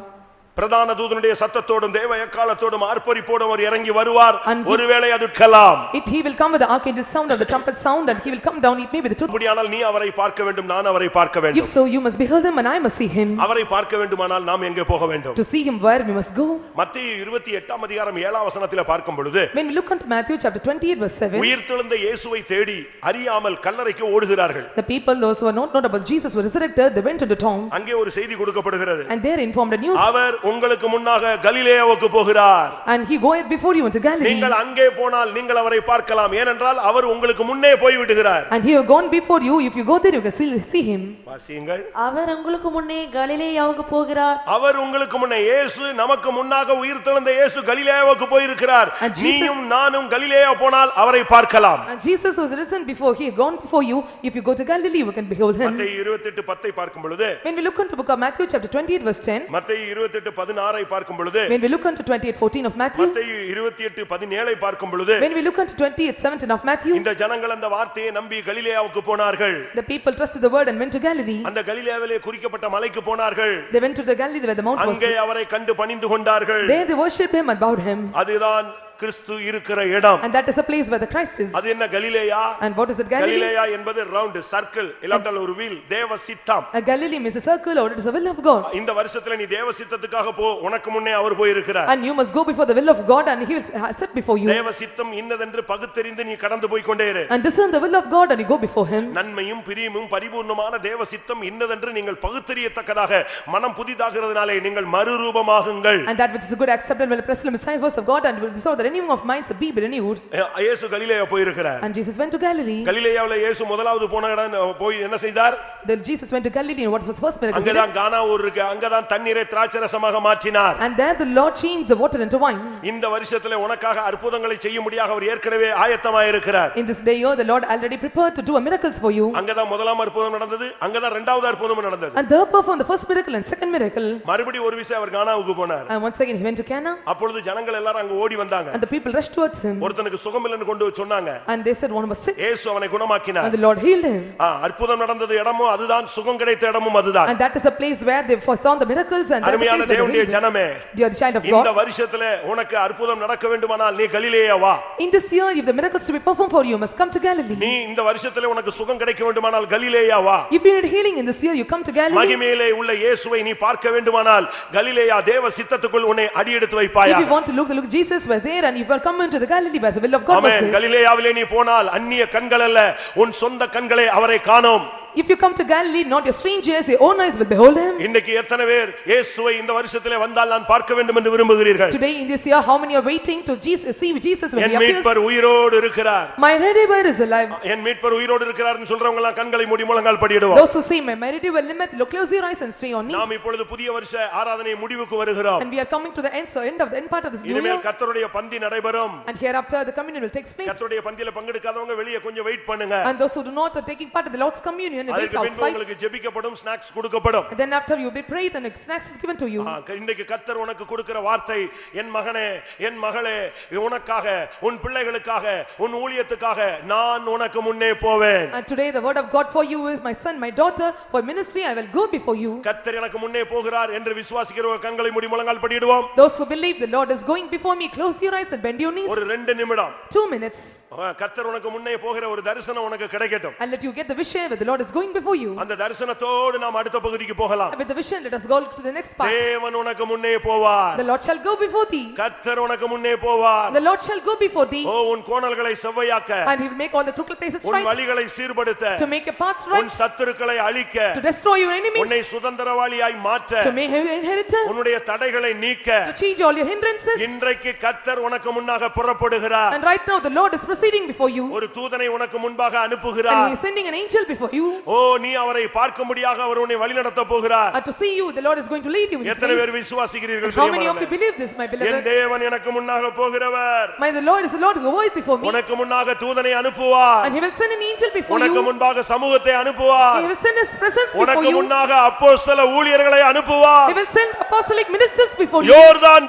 பிரதான தூதனுடைய சத்தத்தோடும் தேவ எக்காலத்தோடும் ஆர்ப்பரிப்போடும் அவர் இறங்கி வருவார் And ஒருவேளை அது Kalam It, he will come with the archangel sound of the trumpet sound, and he will come down, it may be the truth. அப்படியானால் நீ அவரை பார்க்க வேண்டும் நான் அவரை பார்க்க If வேண்டும் so, you must behold him, and I must see him. அவரை பார்க்க வேண்டுமானால் நாம் எங்கே போக வேண்டும் To see him, where we must go. மத்திய இருபத்தி எட்டாம் அதிகாரம் ஏழாம் வசனத்தில பார்க்கும் பொழுது When we look into Matthew chapter 28, verse 7, உயிர்த்தெழுந்த இயேசுவை தேடி அறியாமல் கல்லறைக்கு ஓடுகிறார்கள் the people, those who are not not about Jesus, were resurrected, they went to the town, அங்கே ஒரு செய்தி கொடுக்கப்படுகிறது and there informed the news, அவர் உங்களுக்கு முன்னாக கலிலேயாவுக்கு போகிறார். And he goeth before you into Galilee. நீங்கள் அங்கே போனால் நீங்கள் அவரை பார்க்கலாம். ஏனென்றால் அவர் உங்களுக்கு முன்னே போய் விடுகிறார் And he have gone before you, if you go there, you can see, see him. வாசியுங்கள். அவர் உங்களுக்கு முன்னே கலிலேயாவுக்கு போகிறார். அவர் உங்களுக்கு முன்னே இயேசு நமக்கு முன்னாக உயிர் தெழுந்த இயேசு கலிலேயாவுக்கு போயிருக்கிறார். And Jesus- நீயும் நானும் கலிலேயா போனால் அவரை பார்க்கலாம். And Jesus was risen before, he gone before you, if you go to Galilee, you can behold him. மத்தேயு இருபத்தெட்டு பத்தை பார்க்கும் பொழுது When we look into book of Matthew chapter 28, verse 10, மத்தேயு இருபத்தெட்டு பதினாறை பார்க்கும் பொழுது when we look into 28, 14 of Matthew, மத்தேயு இருபத்தி எட்டு பதினேழை பார்க்கும் பொழுது when we look into 28, 17 of Matthew, இந்த ஜனங்கள் அந்த வார்த்தையை நம்பி கலிலேயாவுக்கு போனார்கள் the people trusted the word and went to Galilee. அந்த கலிலேயாவிலே குறிக்கப்பட்ட மலைக்கு போனார்கள் They went to the Galilee where the mount was. அங்கே அவரை கண்டு பணிந்து கொண்டார்கள் There they worshipped him and bowed him. அதுதான் கிறிஸ்து இருக்கிற இடம் And that is the place where the Christ is. அது என்ன கலிலேயா And what is it, Galilee? கலிலேயா என்பது ரவுண்ட் சர்க்கிள் இல்லாட்டால் ஒரு வீல் தேவ சித்தம் A Galilee means a circle or it is the will of God. இந்த வருஷத்துல நீ தேவ சித்தத்துக்காக போ உனக்கு முன்னே அவர் போயிருக்கிறார் And you must go before the will of God and he will sit before you. தேவ சித்தம் இன்னதென்று பகுத்தறிந்து நீ கடந்து போய் கொண்டே இரு And discern the will of God and you go before him. நன்மையும் பிரியமும் பரிபூர்ணமான தேவ சித்தம் இன்னதென்று நீங்கள் பகுத்தறியத்தக்கதாக மனம் புதிதாகிறதுனாலே நீங்கள் மறுரூபமாகுங்கள் And that which is good accepted will press the Messiah voice of God and will restore the renewing of minds be renewed. இயேசு கலிலேயா போயிருக்கிறார் And Jesus went to Galilee. கலிலேயாவுல இயேசு முதலாவது போன இடம் போய் என்ன செய்தார் Then Jesus went to Galilee and what was the first miracle? he did? அங்கதான் கானா ஊர் இருக்கு அங்கதான் தண்ணீரை திராட்சரசமாக மாற்றினார் And there the Lord changed the water into wine. இந்த வருஷத்துல உனக்காக அற்புதங்களை செய்ய முடியாக அவர் ஏற்கனவே ஆயத்தமாக இருக்கிறார் In this day, oh, the Lord already prepared to do a miracles for you. அங்கதான் முதலாம் அற்புதம் நடந்தது அங்கதான் இரண்டாவது அற்புதம் நடந்தது And there performed the first miracle and second miracle. மறுபடி ஒரு விஷயம் அவர் கானாவுக்கு போனார் And once again he went to Cana அப்பொழுது ஜனங்கள் எல்லாரும் அங்க ஓடி வந்தாங்க and the people rushed towards him. ஒருத்தனுக்கு சுகம் இல்லைன்னு கொண்டு வந்து சொன்னாங்க And they said one was sick இயேசு அவனை குணமாக்கினார் and the Lord healed him. அற்புதம் நடந்தது இடமும் அதுதான் சுகம் கிடைத்த இடமும் அதுதான் And that is the place where they saw the miracles and அருமையான தேவனுடைய. ஜனமே Dear child of இந்த God, வருஷத்துல உனக்கு அற்புதம் நடக்க வேண்டுமானால் நீ கலிலேயா வா in this year, if the miracles to be performed for you, must come to Galilee. நீ இந்த வருஷத்துல உனக்கு சுகம் கிடைக்க வேண்டுமானால் கலிலேயா வா If you need healing in this year, you come to Galilee. மகிமையிலே உள்ள இயேசுவை நீ பார்க்க வேண்டுமானால் கலிலேயா தேவ சித்தத்துக்குள் உன்னை அடியெடுத்து If வைப்பாயா you want to look, the look Jesus was there and if you are come into the Galilee where the will of God was ஆமென். கலிலேயாவிலே நீ போனால் அந்நிய கண்கள் அல்ல உன் சொந்த கண்களே அவரை காணோம் If you come to Galilee, not your strangers, your own eyes will behold him. இன்னைக்கு எத்தனை பேர் இயேசுவை இந்த வருஷத்திலே வந்தால் நான் பார்க்க வேண்டும் என்று விரும்புகிறீர்கள் Today in this year, how many are waiting to Jesus, see Jesus when N he appears? மீட்பர் உயிரோடு இருக்கிறார் My Redeemer is alive. என் மீட்பர் உயிரோடு இருக்கிறார்னு சொல்றவங்க எல்லாம் கண்களை மூடி முழங்கால் படிடுவோம் Those who say, my Redeemer limit, look close your eyes and stay on knees. நாம் இப்பொழுது புதிய வருஷ ஆராதனை முடிவுக்கு வருகிறோம் And we are coming to the end, so end of the end part of this new இனிமேல் year. கத்தருடைய பந்தி நடைபெறும் And hereafter, the communion will take place. கத்தருடைய பந்தியில பங்கெடுக்காதவங்க வெளியே கொஞ்சம் வெயிட் பண்ணுங்க And those who do not are taking part in the Lord's communion, wait அதுக்கு பின்பு outside. உங்களுக்கு ஜெபிக்கப்படும் ஸ்நாக்ஸ் கொடுக்கப்படும் And then after you be prayed, and snacks is given to you. ஆ, இன்றைக்கு கத்தர் உனக்கு கொடுக்கிற வார்த்தை என் மகனே என் மகளே உனக்காக உன் பிள்ளைகளுக்காக உன் ஊழியத்துக்காக நான் உனக்கு முன்னே போவேன் And today the word of God for you is, my son, my daughter, for ministry I will go before you. கத்தர் எனக்கு முன்னே போகிறார் என்று விசுவாசிக்கிற கண்களை முடி முழங்கால் படிடுவோம் Those who believe the Lord is going before me, close your eyes and bend your knees. ஒரு ரெண்டு நிமிடம் Two minutes. ஆ, கத்தர் உனக்கு முன்னே போகிற ஒரு தரிசனம் உனக்கு கிடைக்கட்டும் And let you get the vision where the Lord is going before you. அந்த தரிசனத்தோடு நாம் அடுத்த பகுதிக்கு போகலாம் And with the vision, let us go to the next part. தேவன் உனக்கு முன்னே போவார் The Lord shall go before thee. கத்தர் உனக்கு முன்னே போவார் The Lord shall go before thee. ஓ உன் கோணல்களை செவ்வையாக்க And he will make all the crooked places உன் straight. வழிகளை சீர்படுத்த To make your paths உன் right. சத்துருக்களை அழிக்க To destroy your உன்னை enemies. சுதந்திரவாளியாய் மாற்ற To make you inheritor. உன்னுடைய தடைகளை நீக்க To change all your hindrances. இன்றைக்கு கத்தர் உனக்கு முன்னாக புறப்படுகிறார் And right now the Lord is proceeding before you. ஒரு தூதனை உனக்கு முன்பாக And he அனுப்புகிறார் is sending an angel before you. ஓ நீ அவரை பார்க்கும்படியாக அவர் உன்னை வழிநடத்த போகிறார் to see you, the Lord is going to lead you in எத்தனை பேர். விசுவாசிக்கிறீர்கள் How many of you believe this, my N beloved? தேவன் எனக்கு முன்னாக போகிறவர் My the Lord is the Lord who goeth before me. உனக்கு முன்னாக தூதனை அனுப்புவார் And he will send an angel before உனக்கு you. முன்பாக சமூகத்தை He அனுப்புவார் will send his presence before உனக்கு you. முன்னாக அப்போஸ்தல ஊழியர்களை அனுப்புவார் He will send apostolic ministers before you. யோர்தான்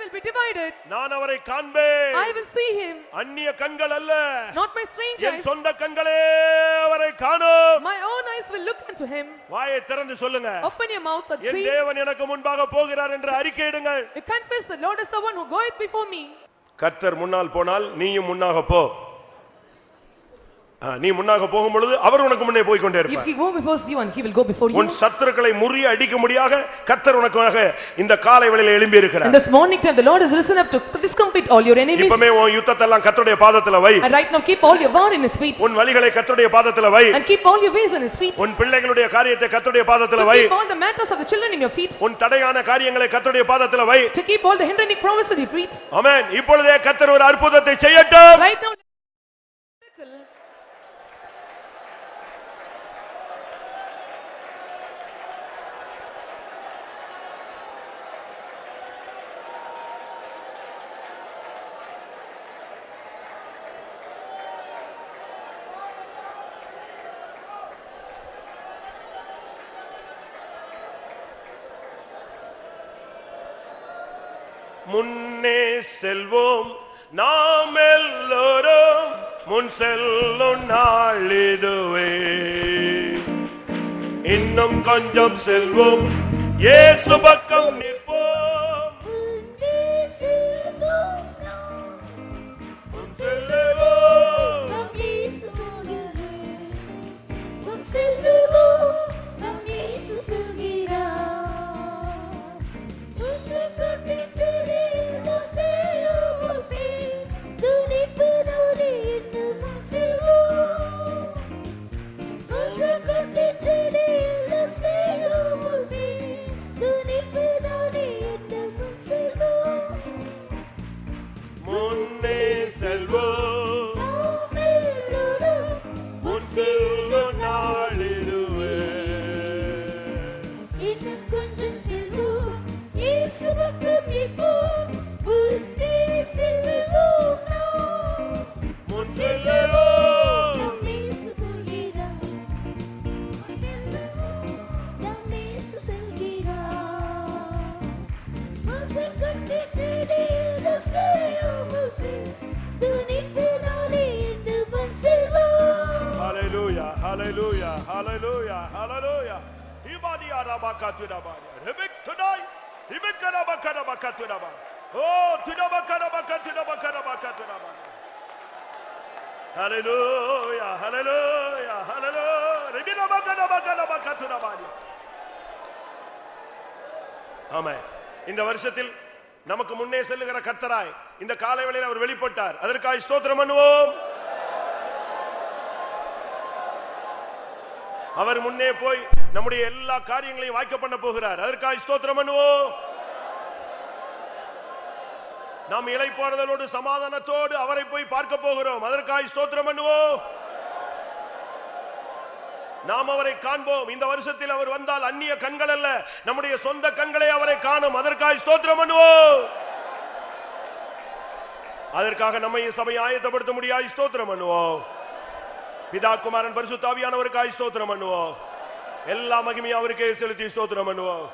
will be divided. நான் அவரை காண்பேன் I will see him. அந்நிய கண்கள் அல்ல Not my strange N eyes. சொந்த கண்களே அவரை காணும் My own eyes will look unto him. வாயை திறந்து சொல்லுங்க Open your mouth and N see. தேவன் எனக்கு முன்பாக போகிறார் என்று அறிக்கையிடுங்கள் You confess the Lord is the one who goeth before me. கர்த்தர் முன்னால் போனால் நீயும் முன்னாக போ நீ முன்னாக போகும் பொழுது அவர் உனக்கு முன்னே போய் கொண்டே If இருப்பார் he go before you and he will go before you. உன் சத்துருக்களை முறிய அடிக்கும்படியாக கர்த்தர் உனக்கு இந்த காலை வேளையில எழும்பி In இருக்கிறார் this morning time, the Lord has risen up to discomfit all your enemies. இப்பமே உன் யுத்தத்தை எல்லாம் கர்த்தருடைய பாதத்துல வை And right now, keep all your war in his feet. உன் வழிகளை கர்த்தருடைய பாதத்துல வை And keep all your ways in his feet. உன் பிள்ளைகளுடைய காரியத்தை கர்த்தருடைய பாதத்துல வை keep all the matters of the children in your feet. உன் தடையான காரியங்களை கர்த்தருடைய பாதத்துல வை To keep all the hindering promises in your feet. ஆமென் இப்பொழுதே கர்த்தர் ஒரு அற்புதத்தை செய்யட்டும் Right now. miracle. முன்னே செல்வோம். நாம் எல்லோரும் முன் செல்லும் நாள் இதுவே. இன்னும் கொஞ்சம் செல்வோம். இயேசு பக்கம் நிற்போம். வருஷத்தில் நமக்கு முன்னே செல்லுகிற கத்தராய் இந்த காலை வேளையில் அவர் வெளிப்பட்டார். அதற்காக ஸ்தோத்திரம் பண்ணுவோம். அவர் முன்னே போய் நம்முடைய எல்லா காரியங்களையும் வாய்க்க பண்ண போகிறார். அதற்காக ஸ்தோத்திரம் பண்ணுவோம். நாம் இலை போறதோடு சமாதானத்தோடு அவரை போய் பார்க்க போகிறோம். அதற்காக ஸ்தோத்திரம் பண்ணுவோம். நாம் அவரை காண்போம். இந்த வருஷத்தில் அவர் வந்தால் அந்நிய கண்கள் அல்ல. நம்முடைய சொந்த கண்களை அவரை காணும். அதற்காக ஸ்தோத்திரம் பண்ணுவோம். அதற்காக நம்மை சபை ஆயத்தப்படுத்த முடியாது ஸ்தோத்திரம் பண்ணுவோம். பிதா குமாரன் பரிசுத்தாவியானவருக்காய் ஸ்தோத்திரம் பண்ணுவோம். எல்லா மகிமையும் அவருக்கே செலுத்தி ஸ்தோத்திரம் பண்ணுவோம்.